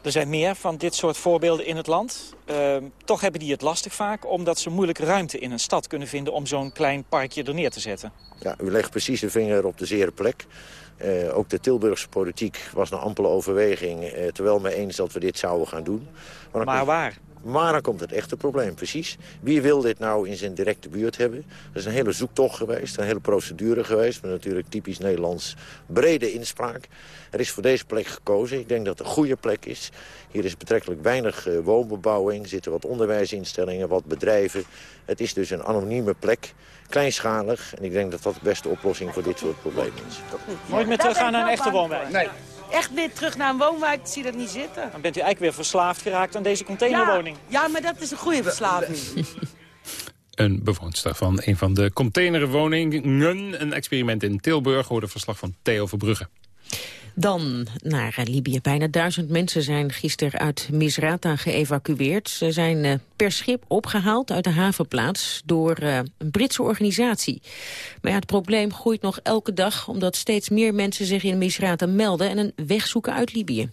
Er zijn meer van dit soort voorbeelden in het land. Uh, toch hebben die het lastig vaak, omdat ze moeilijk ruimte in een stad kunnen vinden... om zo'n klein parkje er neer te zetten. Ja, u legt precies de vinger op de zere plek. Uh, ook de Tilburgse politiek was een ampele overweging... Uh, terwijl me eens dat we dit zouden gaan doen. Maar, maar waar? Maar dan komt het echte probleem, precies. Wie wil dit nou in zijn directe buurt hebben? Dat is een hele zoektocht geweest, een hele procedure geweest... met natuurlijk typisch Nederlands brede inspraak. Er is voor deze plek gekozen. Ik denk dat het een goede plek is. Hier is betrekkelijk weinig uh, woonbebouwing. Er zitten wat onderwijsinstellingen, wat bedrijven. Het is dus een anonieme plek. Kleinschalig. En ik denk dat dat de beste oplossing voor dit soort problemen is. Nooit meer teruggaan naar een echte woonwijk? Nee. Echt weer terug naar een woonwijk, zie dat niet zitten. Dan bent u eigenlijk weer verslaafd geraakt aan deze containerwoning. Ja, ja maar dat is een goede verslaving. Een bewoonster van een van de containerwoningen. Een experiment in Tilburg hoorde verslag van Theo Verbrugge. Dan naar eh, Libië. Bijna duizend mensen zijn gisteren uit Misrata geëvacueerd. Ze zijn eh, per schip opgehaald uit de havenplaats door eh, een Britse organisatie. Maar ja, het probleem groeit nog elke dag... omdat steeds meer mensen zich in Misrata melden... en een weg zoeken uit Libië.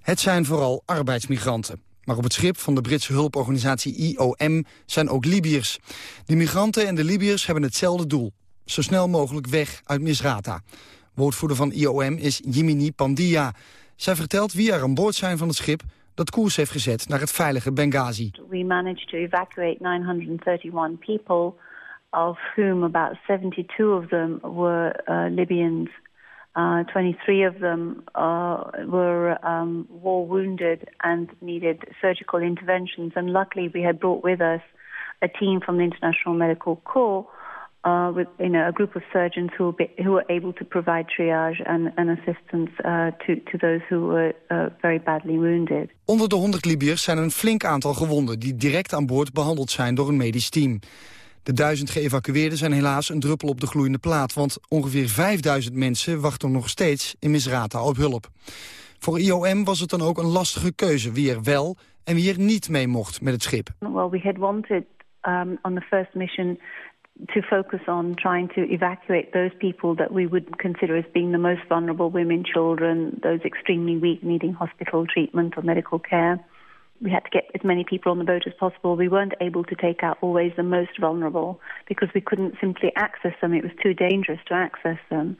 Het zijn vooral arbeidsmigranten. Maar op het schip van de Britse hulporganisatie IOM zijn ook Libiërs. De migranten en de Libiërs hebben hetzelfde doel. Zo snel mogelijk weg uit Misrata. Woordvoerder van IOM is Jimini Pandia. Zij vertelt wie er aan boord zijn van het schip dat koers heeft gezet naar het veilige Benghazi. We managed to evacuate 931 people, of whom about 72 of them were uh, Libyans. Uh, 23 of them uh, were um, war wounded and needed surgical interventions. And luckily, we had brought with us a team from the International Medical Corps uh, with you know, a group of surgeons who, be, who were able to provide triage and, and assistance uh, to, to those who were uh, very badly wounded. Onder de 100 Libiërs zijn een flink aantal gewonden die direct aan boord behandeld zijn door een medisch team. De duizend geëvacueerden zijn helaas een druppel op de gloeiende plaat, want ongeveer 5000 mensen wachten nog steeds in Misrata op hulp. Voor IOM was het dan ook een lastige keuze wie er wel en wie er niet mee mocht met het schip. Well, we had wanted um, on the first mission to focus on trying to evacuate those people that we would consider as being the most vulnerable women, children, those extremely weak needing hospital treatment or medical care. We had to get as many people on the boat as possible. We weren't able to take out always the most vulnerable because we couldn't simply access them. It was too dangerous to access them.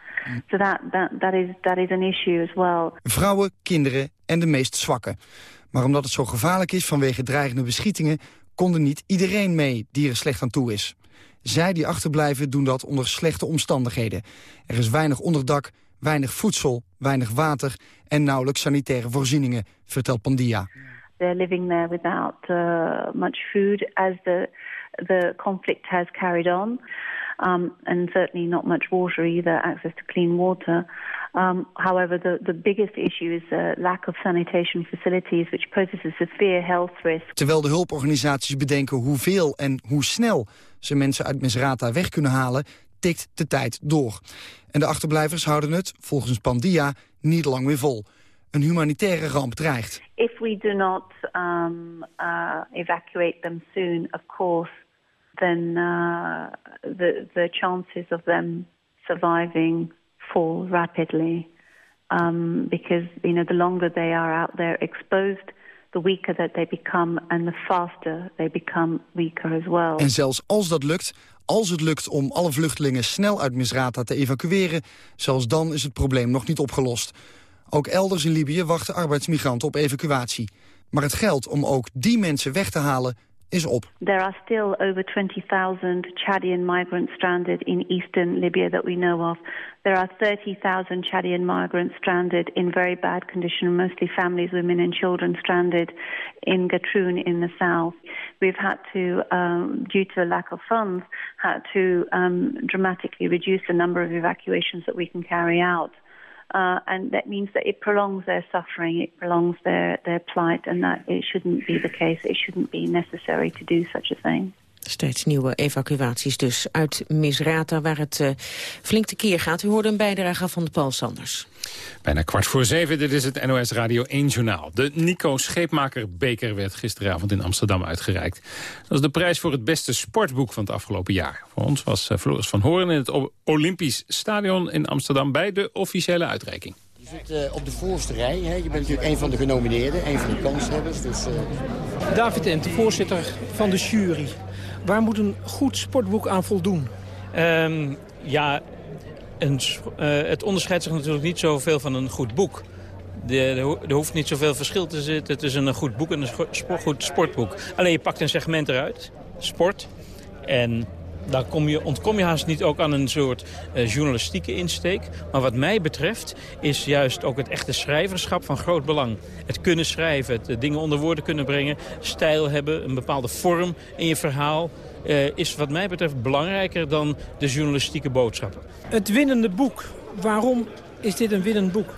So that, that, that, is, that is an issue as well. Vrouwen, kinderen en de meest zwakken. Maar omdat het zo gevaarlijk is vanwege dreigende beschietingen... konden niet iedereen mee die er slecht aan toe is. Zij die achterblijven doen dat onder slechte omstandigheden. Er is weinig onderdak, weinig voedsel, weinig water en nauwelijks sanitaire voorzieningen, vertelt Pandia. They're living there without uh, much food as the, the conflict has carried on. Um, and certainly not much water either, access to clean water. Um, however, the, the biggest issue is the lack of sanitation facilities, which poses a severe health risk. Terwijl de hulporganisaties bedenken hoeveel en hoe snel ze mensen uit Misrata weg kunnen halen, tikt de tijd door. En de achterblijvers houden het, volgens Pandia, niet lang meer vol. Een humanitaire ramp dreigt. If we do not um, uh, evacuate them soon, of course, then uh, the, the chances of them surviving fall rapidly. Um, because, you know, the longer they are out there exposed, the weaker that they become and the faster they become weaker as well. En zelfs als dat lukt, als het lukt om alle vluchtelingen snel uit Misrata te evacueren, zelfs dan is het probleem nog niet opgelost. Ook elders in Libië wachten arbeidsmigranten op evacuatie. Maar het geld om ook die mensen weg te halen is op. There are still over 20,000 Chadian migrants stranded in eastern Libya that we know of. There are 30,000 Chadian migrants stranded in very bad condition, mostly families, women and children stranded in Gatroun in the south. We've had to, um, due to a lack of funds, had to um, dramatically reduce the number of evacuations that we can carry out. Uh, and that means that it prolongs their suffering, it prolongs their, their plight, and that it shouldn't be the case. It shouldn't be necessary to do such a thing. Steeds nieuwe evacuaties dus uit Misrata, waar het uh, flink tekeer gaat. U hoorde een bijdrage van Paul Sanders. Bijna kwart voor zeven, dit is het NOS Radio 1 Journaal. De Nico Scheepmaker Beker werd gisteravond in Amsterdam uitgereikt. Dat is de prijs voor het beste sportboek van het afgelopen jaar. Voor ons was uh, Floris van Hoorn in het Olympisch Stadion in Amsterdam... bij de officiële uitreiking. Je zit uh, op de voorste rij. Hè? Je bent natuurlijk een van de genomineerden, een van de kanshebbers. Dus, uh... David Ent, voorzitter van de jury. Waar moet een goed sportboek aan voldoen? Um, ja, een, uh, het onderscheidt zich natuurlijk niet zoveel van een goed boek. Er hoeft niet zoveel verschil te zitten tussen een goed boek en een goed sportboek. Alleen je pakt een segment eruit, sport. En daar kom je, ontkom je haast niet ook aan een soort uh, journalistieke insteek. Maar wat mij betreft is juist ook het echte schrijverschap van groot belang. Het kunnen schrijven, het de dingen onder woorden kunnen brengen, stijl hebben, een bepaalde vorm in je verhaal... Uh, is wat mij betreft belangrijker dan de journalistieke boodschappen. Het winnende boek, waarom is dit een winnend boek?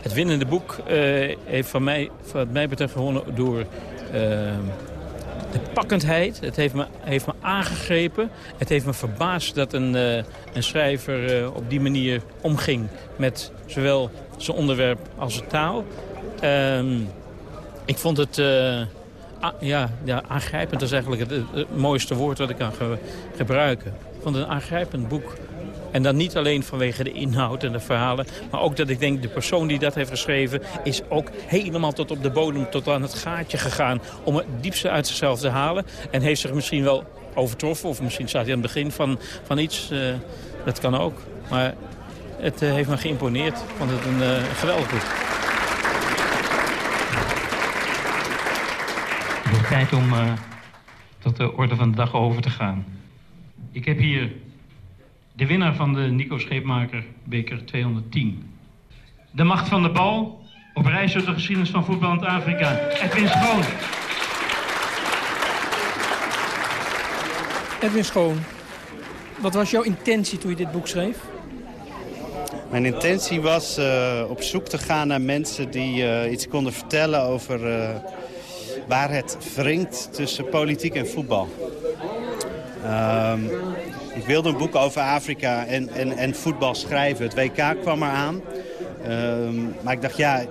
Het winnende boek heeft van mij, wat mij betreft gewonnen door de pakkendheid. Het heeft me, heeft me aangegrepen. Het heeft me verbaasd dat een, uh, een schrijver uh, op die manier omging met zowel zijn onderwerp als een taal. Ehm, ik vond het... Uh, ja, ja, aangrijpend is eigenlijk het, mooiste woord dat ik kan gebruiken. Ik vond het een aangrijpend boek. En dan niet alleen vanwege de inhoud en de verhalen... maar ook dat ik denk, de persoon die dat heeft geschreven... is ook helemaal tot op de bodem, tot aan het gaatje gegaan... om het diepste uit zichzelf te halen. En heeft zich misschien wel overtroffen... of misschien staat hij aan het begin van, van iets. Uh, dat kan ook. Maar het uh, heeft me geïmponeerd. Ik vond het een uh, geweldig boek. Het tijd om tot de orde van de dag over te gaan. Ik heb hier de winnaar van de Nico Scheepmaker Beker 210. De macht van de bal op reis door de geschiedenis van voetbal in Afrika. Edwin Schoon. Edwin Schoon, wat was jouw intentie toen je dit boek schreef? Mijn intentie was uh, op zoek te gaan naar mensen die uh, iets konden vertellen over uh, waar het wringt tussen politiek en voetbal. Um, ik wilde een boek over Afrika en, en, en voetbal schrijven. Het WK kwam eraan. Um, maar ik dacht, ja,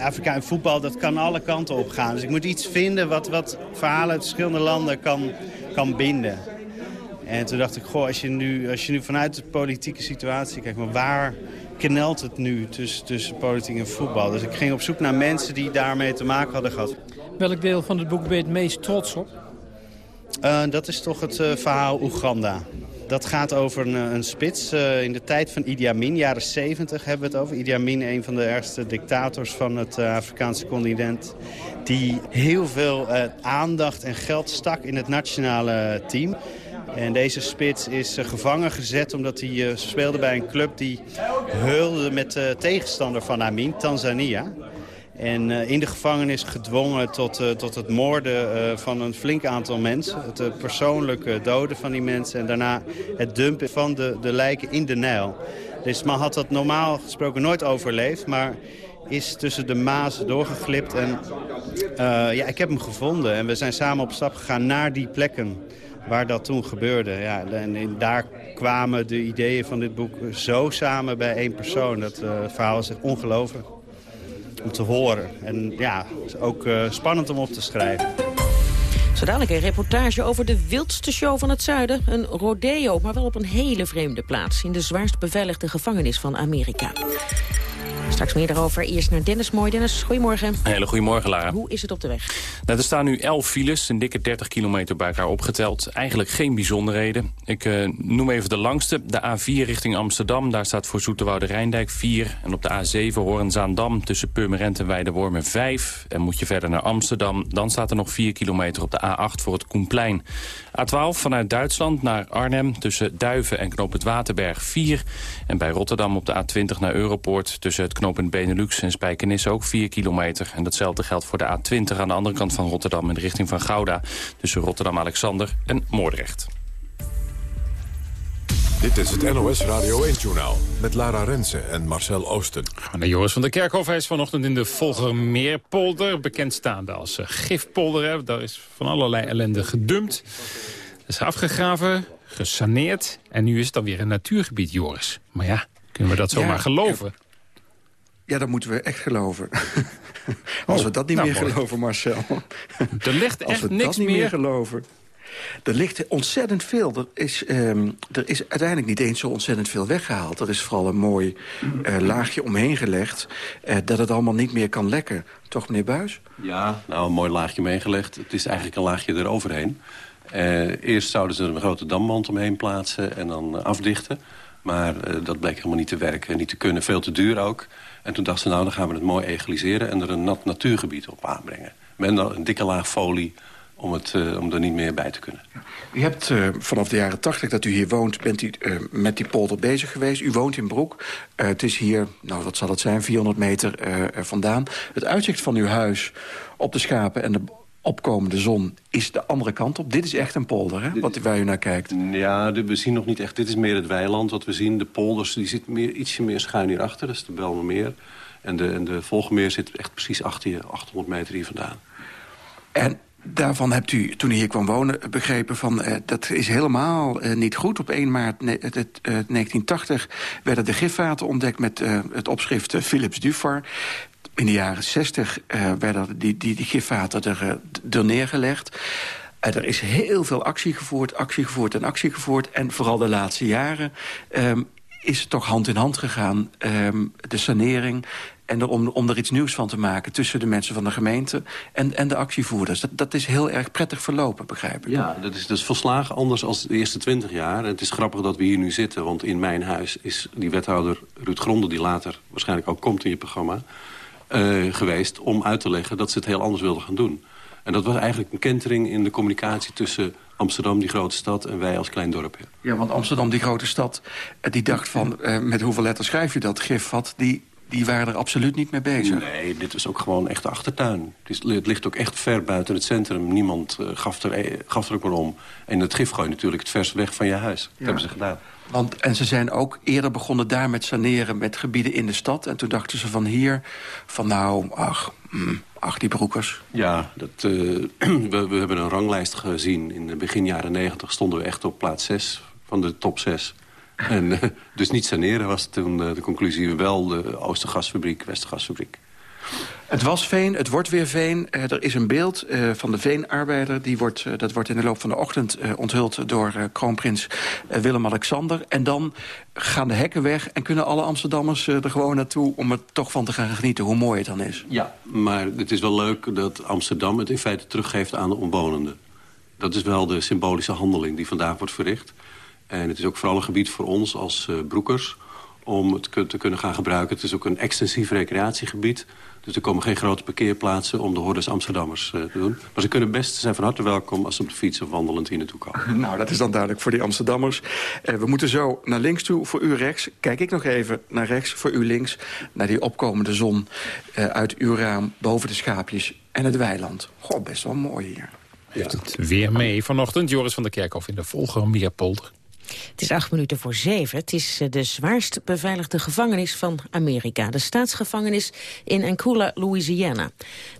Afrika en voetbal, dat kan alle kanten op gaan. Dus ik moet iets vinden wat, wat verhalen uit verschillende landen kan, kan binden. En toen dacht ik, goh, als je, nu, als je nu vanuit de politieke situatie kijkt... maar waar knelt het nu tussen, tussen politiek en voetbal? Dus ik ging op zoek naar mensen die daarmee te maken hadden gehad. Welk deel van het boek ben je het meest trots op? Uh, dat is toch het uh, verhaal Oeganda. Dat gaat over een, een spits. In de tijd van Idi Amin, jaren 70 hebben we het over. Idi Amin, een van de ergste dictators van het Afrikaanse continent. Die heel veel aandacht en geld stak in het nationale team. En deze spits is gevangen gezet omdat hij speelde bij een club die heulde met de tegenstander van Amin, Tanzania. En uh, in de gevangenis gedwongen tot, uh, tot het moorden uh, van een flink aantal mensen. Het persoonlijke doden van die mensen. En daarna het dumpen van de, de lijken in de Nijl. Deze man had dat normaal gesproken nooit overleefd. Maar is tussen de mazen doorgeglipt. En ja, ik heb hem gevonden. En we zijn samen op stap gegaan naar die plekken waar dat toen gebeurde. Ja, en, en daar kwamen de ideeën van dit boek zo samen bij één persoon. Dat verhaal is echt ongelooflijk om te horen. En ja, ook uh, spannend om op te schrijven. Zo dadelijk een reportage over de wildste show van het zuiden. Een rodeo, maar wel op een hele vreemde plaats. In de zwaarst beveiligde gevangenis van Amerika. Straks meer daarover. Eerst naar Dennis Mooi. Dennis, goedemorgen. Een hele goedemorgen, Lara. Hoe is het op de weg? Nou, er staan nu 11 files, een dikke 30 kilometer bij elkaar opgeteld. Eigenlijk geen bijzonderheden. Ik uh, noem even de langste. De A4 richting Amsterdam. Daar staat voor Zoeterwoude Rijndijk 4. En op de A7 Horenzaandam tussen Purmerend en Weidewormen 5. En moet je verder naar Amsterdam. Dan staat er nog 4 kilometer op de A8 voor het Koenplein. A12 vanuit Duitsland naar Arnhem tussen Duiven en Knoop het Waterberg 4. En bij Rotterdam op de A20 naar Europoort tussen het knooppunt Benelux en Spijkenisse ook 4 kilometer. En datzelfde geldt voor de A20 aan de andere kant van Rotterdam in de richting van Gouda. Tussen Rotterdam-Alexander en Moordrecht. Dit is het NOS Radio 1-journaal met Lara Rensen en Marcel Oosten. Gaan naar Joris van der Kerkhof. Hij is vanochtend in de Volgermeerpolder. Bekend staande als uh, gifpolder. Daar is van allerlei ellende gedumpt. Dat is afgegraven, gesaneerd. En nu is het dan weer een natuurgebied, Joris. Maar ja, kunnen we dat zomaar geloven? Ja, dat moeten we echt geloven. Als we dat niet nou, meer mooi. geloven, Marcel. Er ligt Als echt we niks dat niet meer. meer geloven. Er ligt ontzettend veel. Er is, ehm, er is uiteindelijk niet eens zo ontzettend veel weggehaald. Er is vooral een mooi eh, laagje omheen gelegd... eh, dat het allemaal niet meer kan lekken. Toch, meneer Buis? Ja, nou, een mooi laagje meegelegd. Het is eigenlijk een laagje eroverheen. Eh, eerst zouden ze er een grote damwand omheen plaatsen en dan afdichten. Maar eh, dat bleek helemaal niet te werken, niet te kunnen. Veel te duur ook. En toen dachten ze, nou, dan gaan we het mooi egaliseren... en er een nat natuurgebied op aanbrengen. Met een dikke laag folie om, het, eh, om er niet meer bij te kunnen. U hebt eh, vanaf de jaren tachtig dat u hier woont... bent u eh, met die polder bezig geweest. U woont in Broek. Het is hier, nou wat zal het zijn, 400 meter vandaan. Het uitzicht van uw huis op de schapen en de opkomende zon... is de andere kant op. Dit is echt een polder, hè, wat, waar u naar kijkt. Ja, we zien nog niet echt. Dit is meer het weiland wat we zien. De polders die zitten meer, ietsje meer schuin hierachter. Dat is de Belmermeer. En de, en de Volgemeer zit echt precies achter je, 800 meter hier vandaan. En daarvan hebt u, toen u hier kwam wonen, begrepen van... Uh, dat is helemaal uh, niet goed. Op 1 maart uh, 1980 werden de gifvaten ontdekt met het opschrift Philips Dufar. In de jaren 60 werden die, die, die gifvaten er, er neergelegd. er is heel veel actie gevoerd, actie gevoerd en actie gevoerd. En vooral de laatste jaren um, is het toch hand in hand gegaan. Um, de sanering, en er, om, om er iets nieuws van te maken tussen de mensen van de gemeente en, en de actievoerders. Dat, dat is heel erg prettig verlopen, begrijp ik. Ja, dat is, is volslagen anders dan de eerste twintig jaar. Het is grappig dat we hier nu zitten, want in mijn huis is die wethouder Ruud Gronde... die later waarschijnlijk ook komt in je programma, uh, geweest om uit te leggen dat ze het heel anders wilden gaan doen. En dat was eigenlijk een kentering in de communicatie tussen Amsterdam, die grote stad, en wij als klein dorpje. Ja, want Amsterdam, die grote stad, eh, die dacht van... Uh, met hoeveel letters schrijf je dat gifvat? Die die waren er absoluut niet mee bezig. Nee, dit is ook gewoon echt de achtertuin. Het, is, het ligt ook echt ver buiten het centrum. Niemand uh, gaf, er, eh, gaf er ook maar om. En het gif gooi natuurlijk het vers weg van je huis. Dat hebben ze gedaan. Want, en ze zijn ook eerder begonnen daar met saneren met gebieden in de stad. En toen dachten ze van hier, van nou, ach, mm, ach die broekers. Ja, dat, uh, we, we hebben een ranglijst gezien. In de begin jaren negentig stonden we echt op plaats 6 van de top 6. En, uh, dus niet saneren was toen uh, de conclusie. Wel de Oostergasfabriek, Westergasfabriek. Het was veen, het wordt weer veen. Uh, er is een beeld uh, van de veenarbeider. Die wordt, uh, dat wordt in de loop van de ochtend onthuld door kroonprins Willem-Alexander. En dan gaan de hekken weg en kunnen alle Amsterdammers er gewoon naartoe... om er toch van te gaan genieten, hoe mooi het dan is. Ja, maar het is wel leuk dat Amsterdam het in feite teruggeeft aan de omwonenden. Dat is wel de symbolische handeling die vandaag wordt verricht. En het is ook vooral een gebied voor ons als uh, broekers om het te kunnen gaan gebruiken. Het is ook een extensief recreatiegebied. Dus er komen geen grote parkeerplaatsen om de hordes Amsterdammers uh, te doen. Maar ze kunnen best, zijn van harte welkom als ze op de fiets of wandelend hier naartoe komen. Nou, dat is dan duidelijk voor die Amsterdammers. Uh, we moeten zo naar links toe voor u rechts. Kijk ik nog even naar rechts voor u links. Naar die opkomende zon uh, uit uw raam boven de schaapjes en het weiland. Goh, best wel mooi hier. Heeft het weer mee vanochtend. Joris van der Kerkhof in de Volgermeerpolder. Het is acht minuten voor zeven. Het is eh, de zwaarst beveiligde gevangenis van Amerika. De staatsgevangenis in Ancula, Louisiana.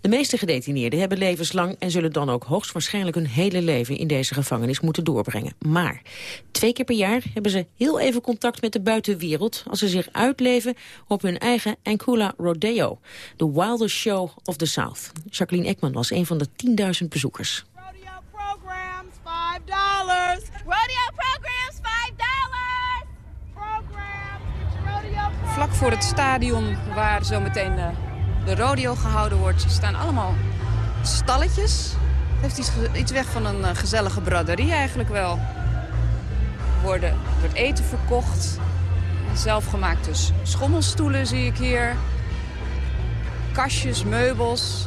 De meeste gedetineerden hebben levenslang... en zullen dan ook hoogstwaarschijnlijk hun hele leven... in deze gevangenis moeten doorbrengen. Maar twee keer per jaar hebben ze heel even contact met de buitenwereld... als ze zich uitleven op hun eigen Ancula Rodeo. De wildest show of the South. Jacqueline Ekman was een van de 10.000 bezoekers. Rodeo programs, $5. Rodeo programs, $5. Programs, Vlak voor het stadion waar zometeen de, de rodeo gehouden wordt... staan allemaal stalletjes. Het heeft iets, weg van een uh, gezellige braderie eigenlijk wel. Worden, wordt eten verkocht. Zelfgemaakte schommelstoelen zie ik hier. Kastjes, meubels,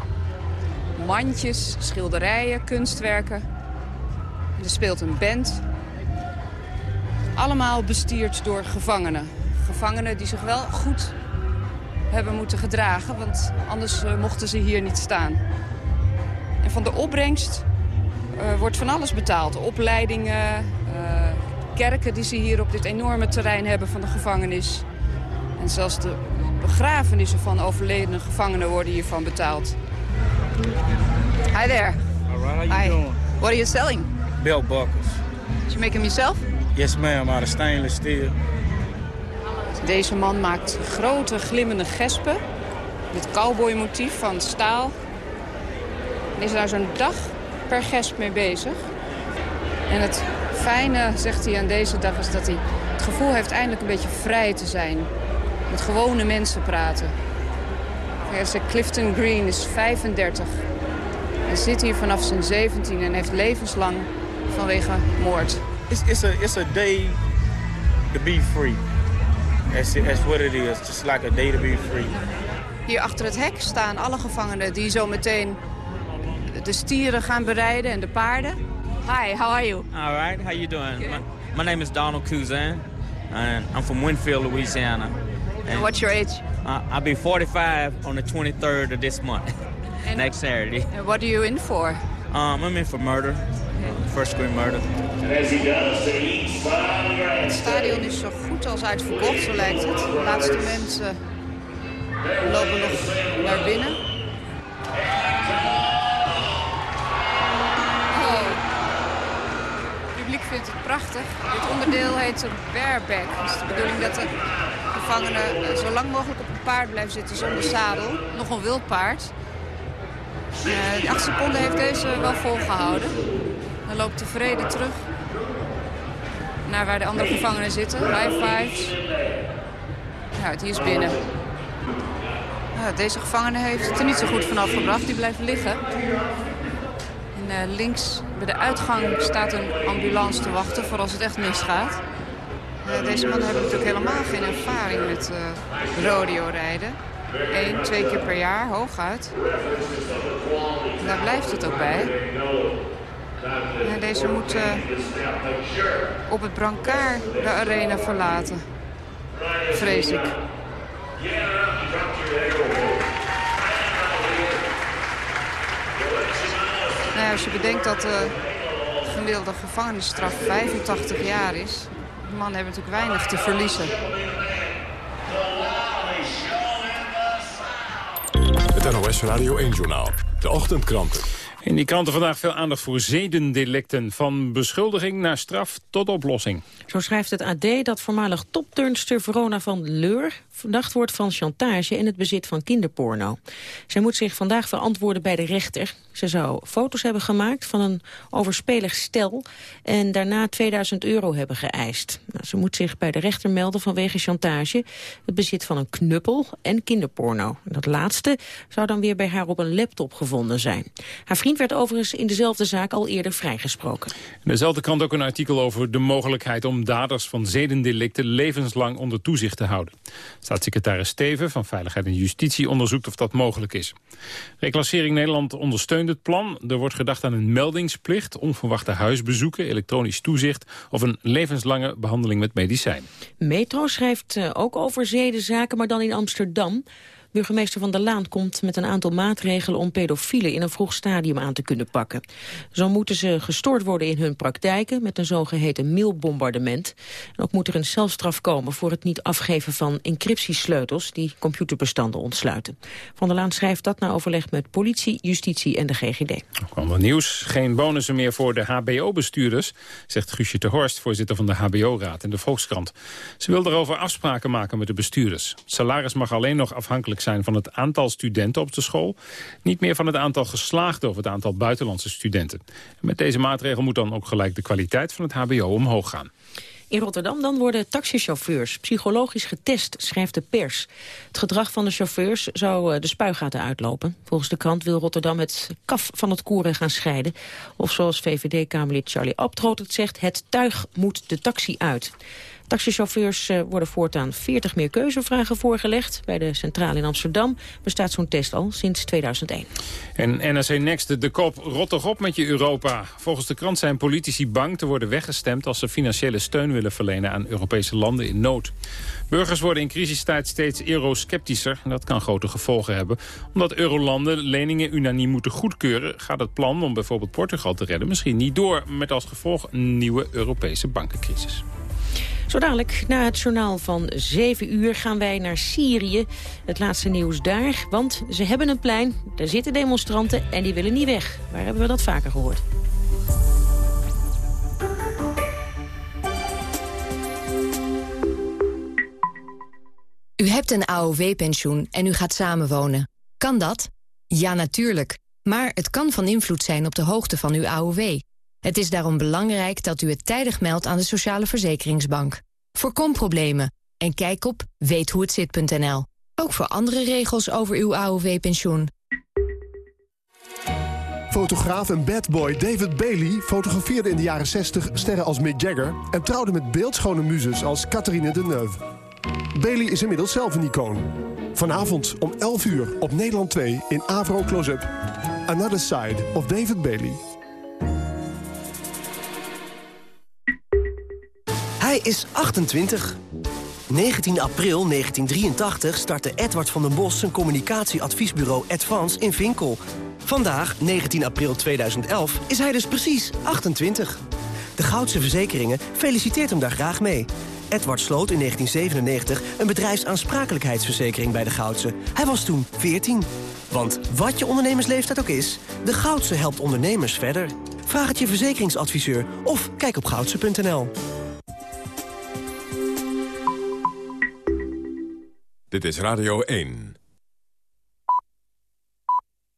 mandjes, schilderijen, kunstwerken. Er speelt een band. Allemaal bestuurd door gevangenen. Gevangenen die zich wel goed hebben moeten gedragen, want anders uh, mochten ze hier niet staan. En van de opbrengst uh, wordt van alles betaald. Opleidingen, uh, kerken die ze hier op dit enorme terrein hebben van de gevangenis. En zelfs de begrafenissen van overledene gevangenen worden hiervan betaald. Hi there. All right, how you doing? What are you selling? Belt buckles. Did you make them yourself? Yes, ma'am, out of stainless steel. Deze man maakt grote glimmende gespen. Dit cowboymotief van staal. En is daar zo'n dag per gesp mee bezig. En het fijne, zegt hij aan deze dag, is dat hij het gevoel heeft eindelijk een beetje vrij te zijn. Met gewone mensen praten. Clifton Green is 35. Hij zit hier vanaf zijn 17 en heeft levenslang vanwege moord. It's, it's, a, it's a day to be free. That's, it, that's what it is. Just like a day to be free. Hier achter het hek staan alle gevangenen die zo meteen de stieren gaan bereiden en de paarden. Hi, how are you? All right, how you doing? My, my name is Donald Kuzan, and I'm from Winfield, Louisiana. And what's your age? Uh, I'll be 45 on the 23rd of this month, next Saturday. And what are you in for? Um, I'm in for murder, First Murder. Het stadion is zo goed als uitverkocht, zo lijkt het. De laatste mensen lopen nog naar binnen. Het publiek vindt het prachtig. Dit onderdeel heet een bareback. Het is de bedoeling dat de gevangenen eh, zo lang mogelijk op een paard blijven zitten zonder zadel. Nog een wild paard. Eh, de acht seconden heeft deze wel volgehouden. Loopt tevreden terug naar waar de andere gevangenen zitten. High fives. Ja, die is binnen. Ja, deze gevangene heeft het er niet zo goed van afgebracht. Die blijft liggen. En, uh, links bij de uitgang staat een ambulance te wachten voor als het echt misgaat. Uh, deze mannen hebben natuurlijk helemaal geen ervaring met uh, rodeo rijden. Eén, twee keer per jaar, hooguit. Daar blijft het ook bij. Deze moet uh, op het brancard de arena verlaten. Vrees ik. Nou, als je bedenkt dat de gemiddelde gevangenisstraf 85 jaar is... de mannen hebben natuurlijk weinig te verliezen. Het NOS Radio 1-journaal. De ochtendkranten. In die kranten vandaag veel aandacht voor zedendelicten. Van beschuldiging naar straf tot oplossing. Zo schrijft het AD dat voormalig topturnster Verona van Leur... verdacht wordt van chantage en het bezit van kinderporno. Zij moet zich vandaag verantwoorden bij de rechter. Ze zou foto's hebben gemaakt van een overspelig stel... en daarna 2000 euro hebben geëist. Nou, ze moet zich bij de rechter melden vanwege chantage... het bezit van een knuppel en kinderporno. Dat laatste zou dan weer bij haar op een laptop gevonden zijn. Haar vriend werd overigens in dezelfde zaak al eerder vrijgesproken. In dezelfde krant ook een artikel over de mogelijkheid om daders van zedendelicten levenslang onder toezicht te houden. Staatssecretaris Steven van Veiligheid en Justitie onderzoekt of dat mogelijk is. Reclassering Nederland ondersteunt het plan. Er wordt gedacht aan een meldingsplicht, onverwachte huisbezoeken, elektronisch toezicht of een levenslange behandeling met medicijn. Metro schrijft eh, ook over zedenzaken, maar dan in Amsterdam. Burgemeester Van der Laan komt met een aantal maatregelen om pedofielen in een vroeg stadium aan te kunnen pakken. Zo moeten ze gestoord worden in hun praktijken met een zogeheten mailbombardement. En ook moet er een zelfstraf komen voor het niet afgeven van encryptiesleutels die computerbestanden ontsluiten. Van der Laan schrijft dat na overleg met politie, justitie en de GGD. Ook nieuws. Geen bonussen meer voor de hbo-bestuurders, zegt Guusje de Horst, voorzitter van de hbo-raad in de Volkskrant. Ze wil daarover afspraken maken met de bestuurders. Salaris mag alleen nog afhankelijk zijn van het aantal studenten op de school. Niet meer van het aantal geslaagden of het aantal buitenlandse studenten. met deze maatregel moet dan ook gelijk de kwaliteit van het hbo omhoog gaan. In Rotterdam dan worden taxichauffeurs psychologisch getest, schrijft de pers. Het gedrag van de chauffeurs zou eh, de spuigaten uitlopen. Volgens de krant wil Rotterdam het kaf van het koeren gaan scheiden. Of zoals VVD-Kamerlid Charlie Abtroot het zegt, het tuig moet de taxi uit. Taxichauffeurs eh, worden voortaan 40 meer keuzevragen voorgelegd. Bij de Centrale in Amsterdam bestaat zo'n test al sinds 2001. En NRC Next, de kop, rot toch op met je Europa. Volgens de krant zijn politici bang te worden weggestemd... als ze financiële steun willen verlenen aan Europese landen in nood. Burgers worden in crisistijd steeds eurosceptischer. En dat kan grote gevolgen hebben. Omdat eurolanden leningen unaniem moeten goedkeuren... gaat het plan om bijvoorbeeld Portugal te redden misschien niet door... met als gevolg een nieuwe Europese bankencrisis. Zo dadelijk, na het journaal van 7 uur, gaan wij naar Syrië. Het laatste nieuws daar, want ze hebben een plein, daar zitten demonstranten en die willen niet weg. Waar hebben we dat vaker gehoord? U hebt een AOW-pensioen en u gaat samenwonen. Kan dat? Ja, natuurlijk. Maar het kan van invloed zijn op de hoogte van uw AOW. Het is daarom belangrijk dat u het tijdig meldt aan de Sociale Verzekeringsbank. Voorkom problemen en kijk op weethoehetzit.nl. Ook voor andere regels over uw AOW-pensioen. Fotograaf en badboy David Bailey fotografeerde in de jaren 60 sterren als Mick Jagger... en trouwde met beeldschone muzes als Catherine Deneuve. Bailey is inmiddels zelf een icoon. Vanavond om 11 uur op Nederland 2 in Avro Close-up. Another Side of David Bailey. Is 28. 19 april 1983 startte Edward van den Bos zijn communicatieadviesbureau Advance in Vinkel. Vandaag, 19 april 2011, is hij dus precies 28. De Goudse Verzekeringen feliciteert hem daar graag mee. Edward sloot in 1997 een bedrijfsaansprakelijkheidsverzekering bij de Goudse. Hij was toen 14. Want wat je ondernemersleeftijd ook is, de Goudse helpt ondernemers verder. Vraag het je verzekeringsadviseur of kijk op goudse.nl. Dit is Radio 1.